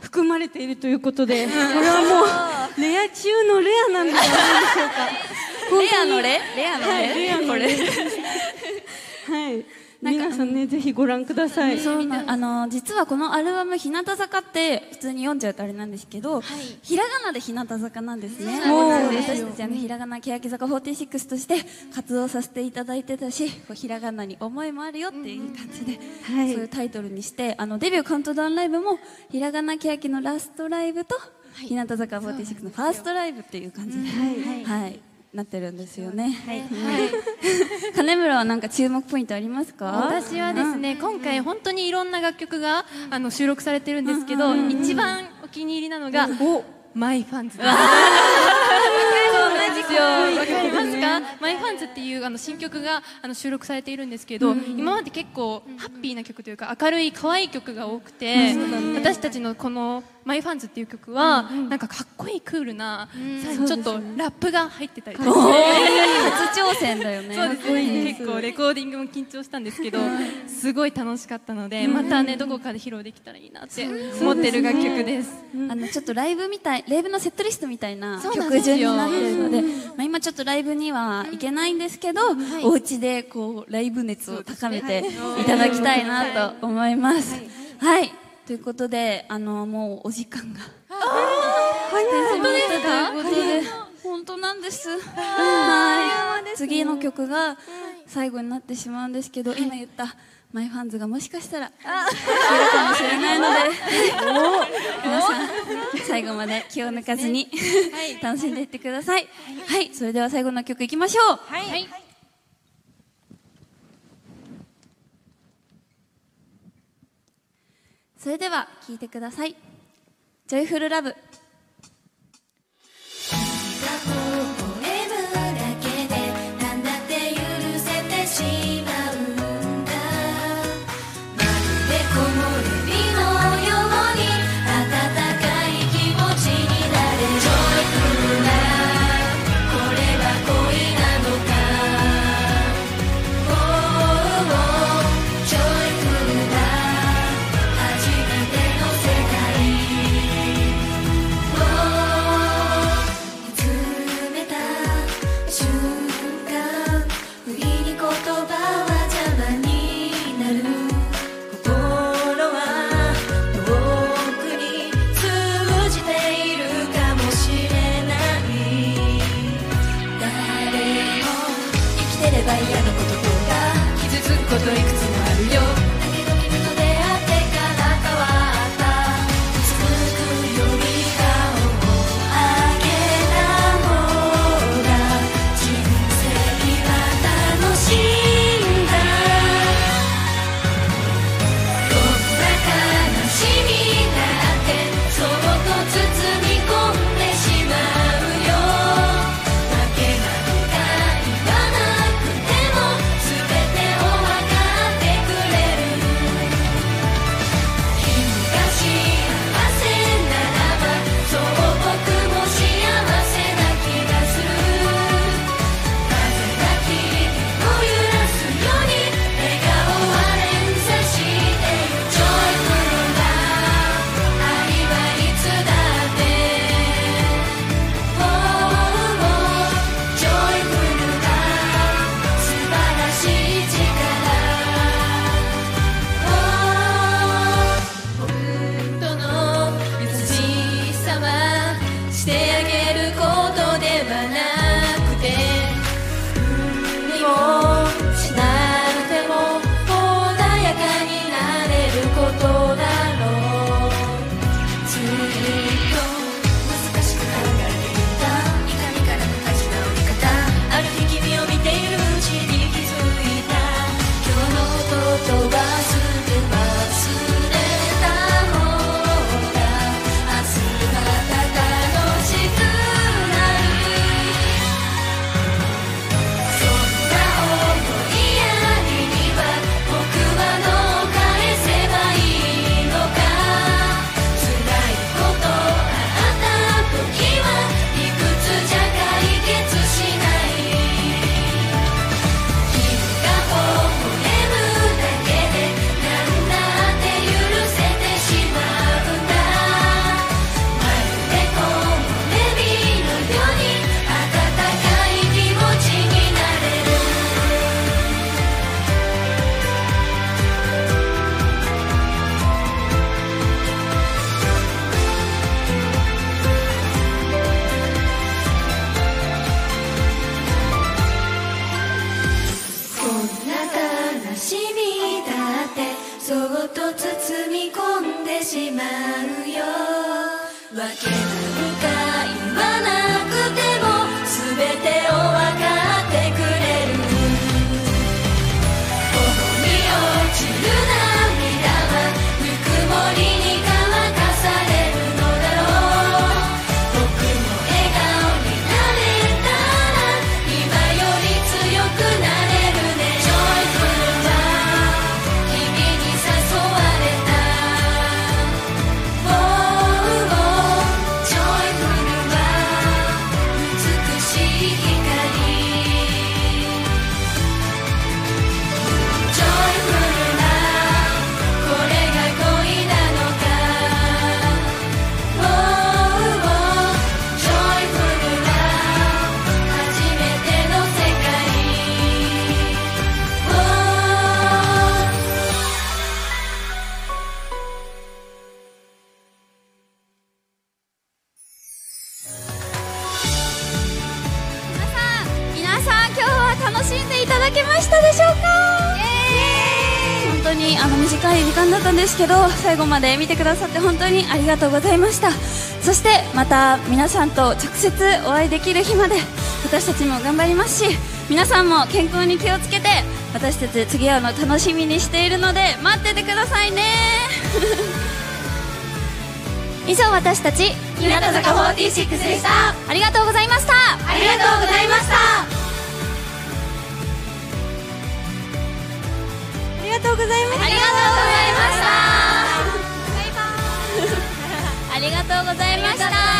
含まれているということでこれはもうレア中のレアなんではないでしょうか。レアのレ？レアのレ？はい、レアのレ。はい皆さんねぜひご覧ください。そうなあの実はこのアルバム「日向坂」って普通に読んじゃうとあれなんですけど、ひらがなで日向坂なんですね。そうなんですよ。私たちはねひらがな欅坂46として活動させていただいてたしこうひらがなに思いもあるよっていう感じで、そういうタイトルにしてあのデビューカウントダウンライブもひらがな欅のラストライブと、日向坂46のファーストライブっていう感じで、はいなってるんですよね。はい。金村はなんか注目ポイントありますか？私はですね、今回本当にいろんな楽曲があの収録されてるんですけど、一番お気に入りなのが、 My Fans です。そうなんですよ。わかりますか？ My Fans っていうあの新曲があの収録されているんですけど、今まで結構ハッピーな曲というか明るい可愛い曲が多くて、私たちのこの My Fans っていう曲は、なんかかっこいいクールな、ちょっとラップが入ってたりとか。初挑戦だよね。そうですね。結構レコーディングも緊張したんですけど、すごい楽しかったので、またねどこかで披露できたらいいなって思ってる楽曲です。あのちょっとライブみたい、ライブのセットリストみたいな曲順になってるので、まあ今ちょっとライブには行けないんですけど、お家でこうライブ熱を高めてい。ただきたいなと思います。はい。ということで、あのもうお時間が。はい、本当ですか？本当なんです。はい。次の曲が最後になってしまうんですけど、今言った。 My Fans がもしかしたら、いるかもしれないので、皆さん、最後まで気を抜かずに、楽しんでいってください。はい、それでは最後の曲いきましょう。はい。それでは聴いてください。 Joyful Love。ですけど最後まで見てくださって本当にありがとうございました。そしてまた皆さんと直接お会いできる日まで私たちも頑張りますし皆さんも健康に気をつけて私たち次会うの楽しみにしているので待っててくださいね。以上私たち日向坂46でした。ありがとうございました。ありがとうございました。ありがとうございまありがとうございましたありがとうございました。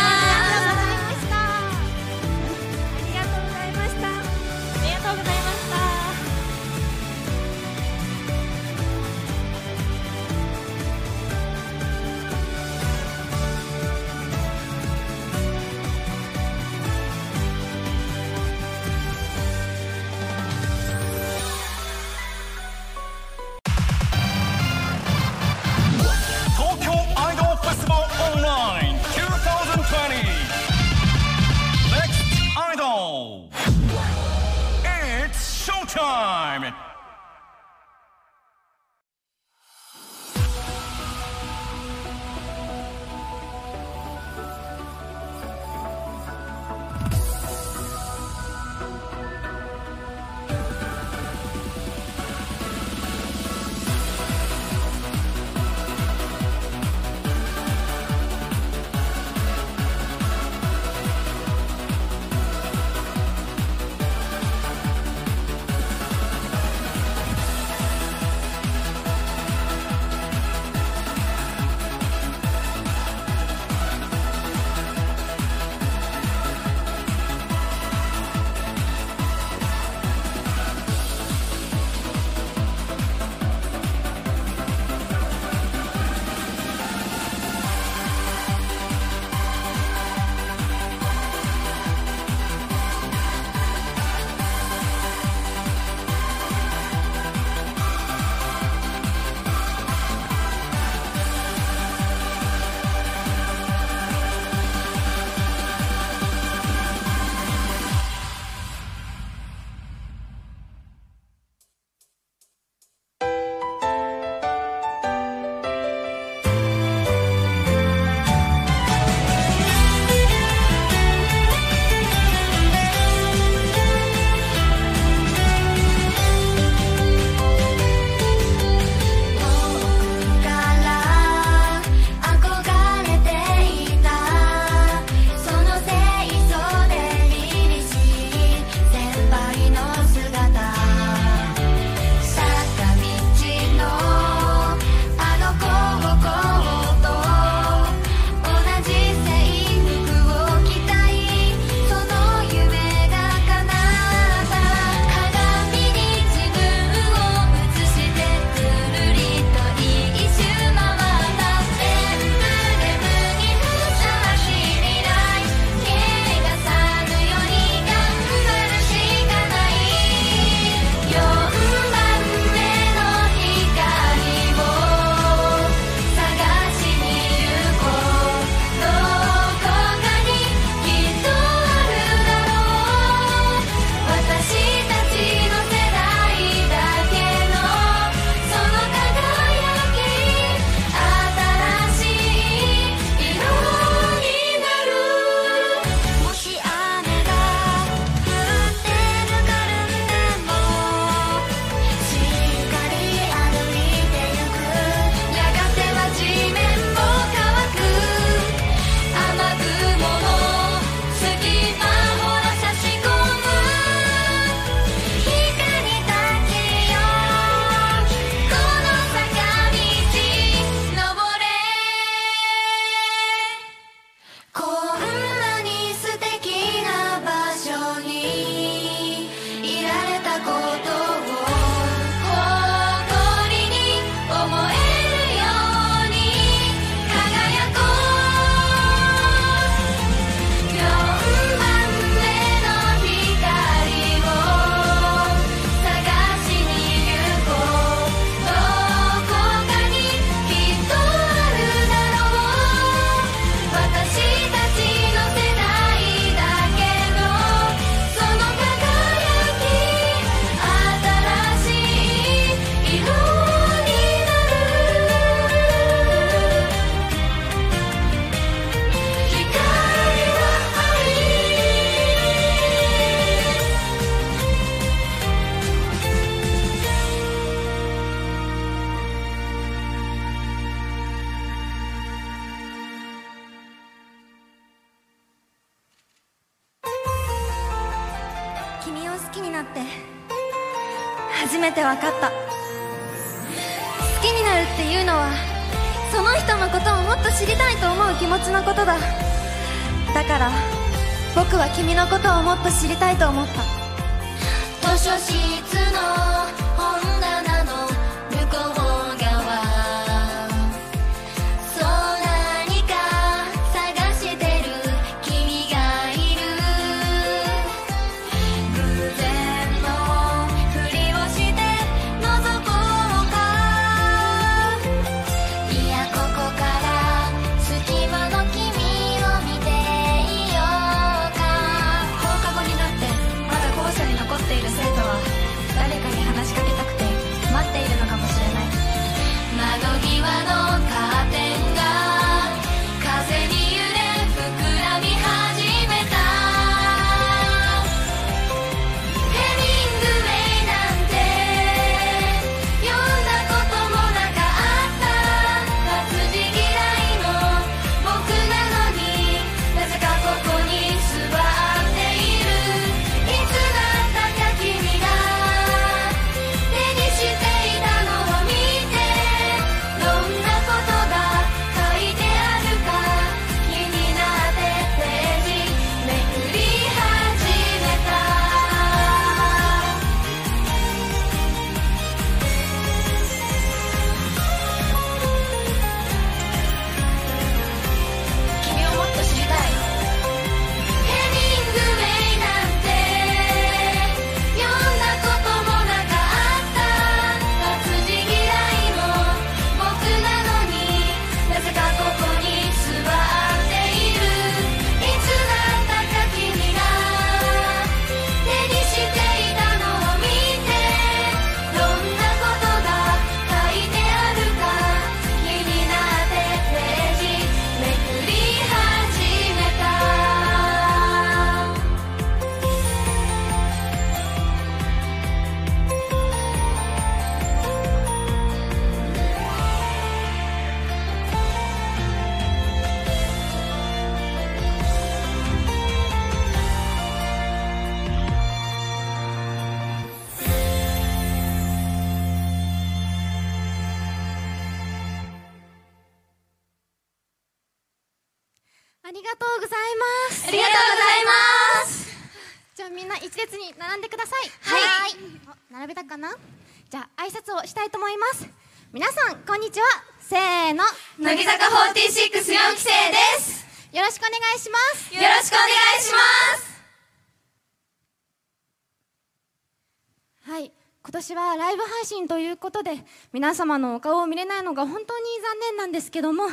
皆様のお顔を見れないのが本当に残念なんですけども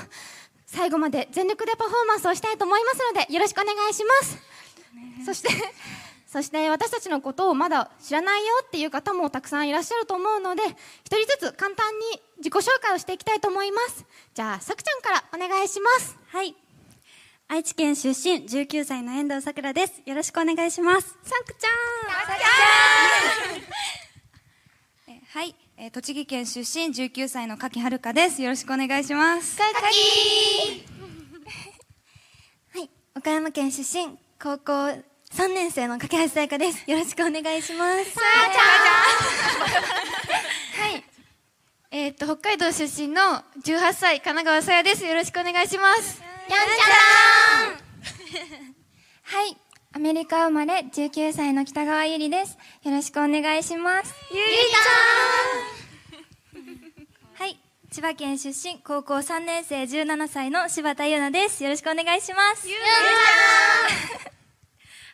最後まで全力でパフォーマンスをしたいと思いますのでよろしくお願いします。そしてそして私たちのことをまだ知らないよっていう方もたくさんいらっしゃると思うので一人ずつ簡単に自己紹介をしていきたいと思います。じゃあさくちゃんからお願いします。はい。愛知県出身19歳の遠藤さくらです。よろしくお願いします。さくちゃん。えはい、えー栃木県出身19歳の柿遥香です。よろしくお願いします。はい。岡山県出身高校3年生の架橋さやかです。よろしくお願いします。さはい。えーっと、北海道出身の18歳、神奈川さやです。よろしくお願いします。やんちはいアメリカ生まれ19歳の北川ゆりです。よろしくお願いします。ゆりはい。千葉県出身高校3年生17歳の柴田優奈です。よろしくお願いします。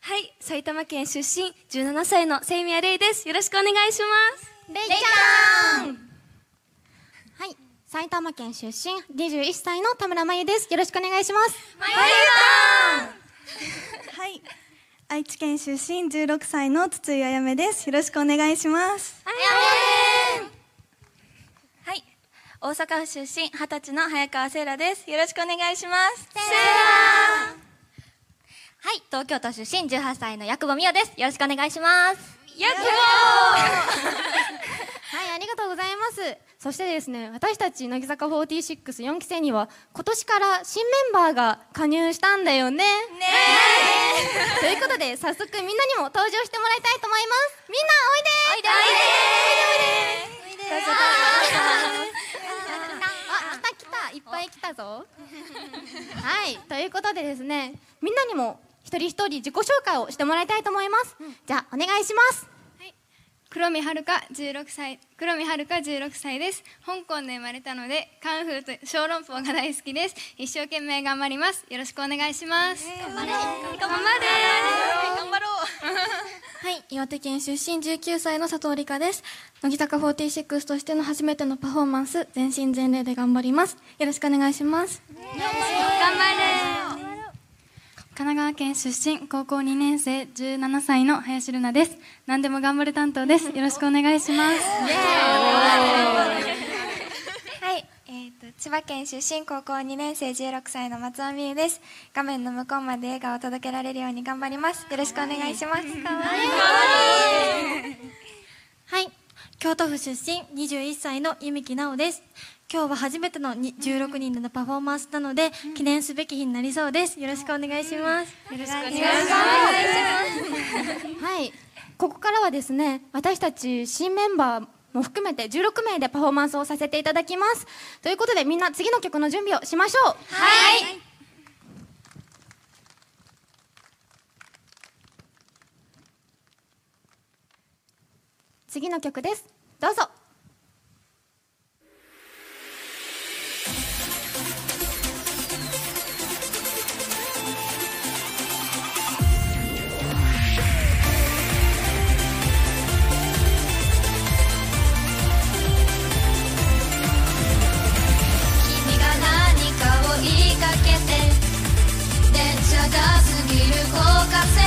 はい。埼玉県出身17歳のセイミヤレイです。よろしくお願いします。レイちゃん。はい。埼玉県出身21歳の田村真由です。よろしくお願いします。はい愛知県出身16歳の筒井あやめです。よろしくお願いします。はい。大阪府出身二十歳の早川せいらです。よろしくお願いします。はい。東京都出身18歳の薬母美代です。よろしくお願いします。はい、ありがとうございます。そしてですね、私たち乃木坂464期生には今年から新メンバーが加入したんだよね。ねということで早速みんなにも登場してもらいたいと思います。みんなおいで。おいで。おいでおいで。おいで。どうぞどうぞ。あ来た来た。いっぱい来たぞ。はい。ということでですねみんなにも一人一人自己紹介をしてもらいたいと思います、じゃあお願いします黒見遥16歳黒見遥16歳です。香港で生まれたのでカンフーと小籠包が大好きです。一生懸命頑張ります。よろしくお願いします、頑張れ頑張れ。頑張ろう。はい、岩手県出身19歳の佐藤理香です。乃木坂46としての初めてのパフォーマンス、全身全霊で頑張ります。よろしくお願いします。頑張れ神奈川県出身高校2年生17歳の林瑠奈です。何でも頑張る担当です。よろしくお願いします。はい、えー、と千葉県出身高校2年生16歳の松尾美優です。画面の向こうまで笑顔を届けられるように頑張ります。よろしくお願いします。はい、京都府出身21歳の弓木奈緒です。今日は初めてのに16人でのパフォーマンスなので、記念すべき日になりそうです。よろしくお願いします。よろしくお願いしはい。ここからはですね私たち新メンバーも含めて16名でパフォーマンスをさせていただきます。ということでみんな次の曲の準備をしましょう。はい。次の曲です。どうぞ高すぎる高架線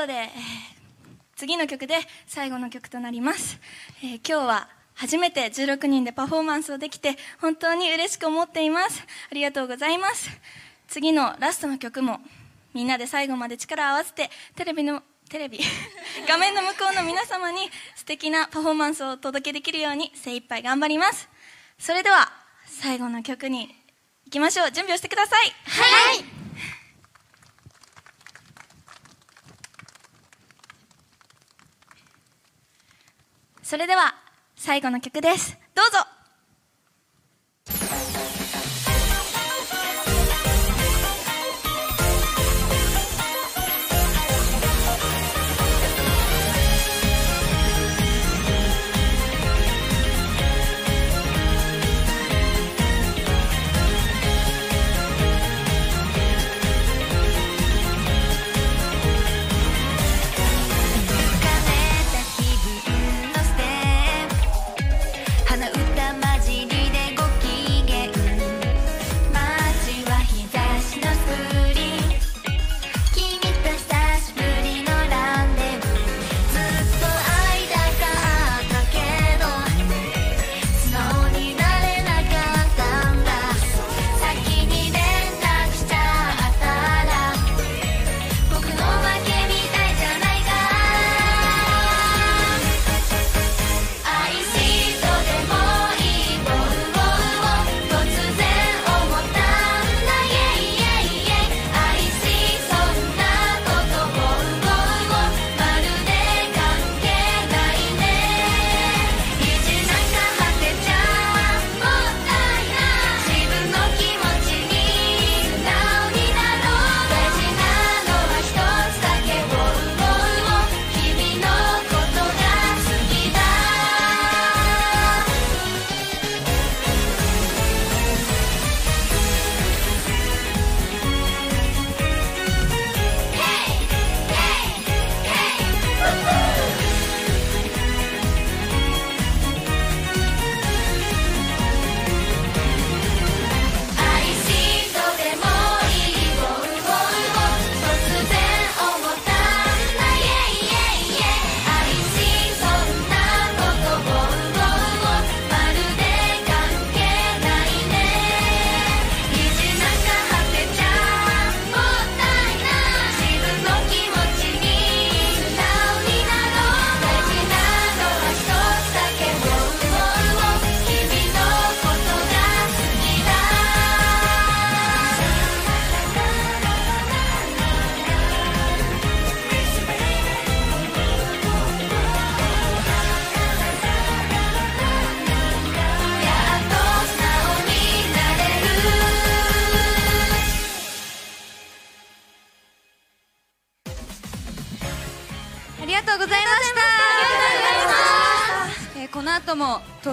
ことで、えー、次の曲で最後の曲となります、えー、今日は初めて16人でパフォーマンスをできて本当に嬉しく思っています。ありがとうございます。次のラストの曲もみんなで最後まで力を合わせてテレビのテレビ 画面の向こうの皆様に素敵なパフォーマンスをお届けできるように精一杯頑張ります。それでは最後の曲に行きましょう。準備をしてくださいはい、はい。それでは最後の曲です。どうぞ。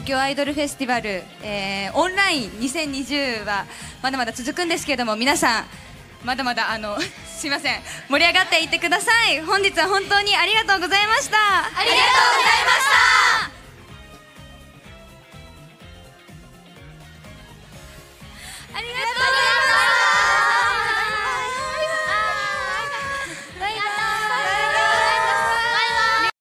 京アイドルフェスティバル、えーオンライン2020はまだまだ続くんですけれども皆さんまだまだあの すいません盛り上がっていってください。本日は本当にありがとうございました。ありがとうございま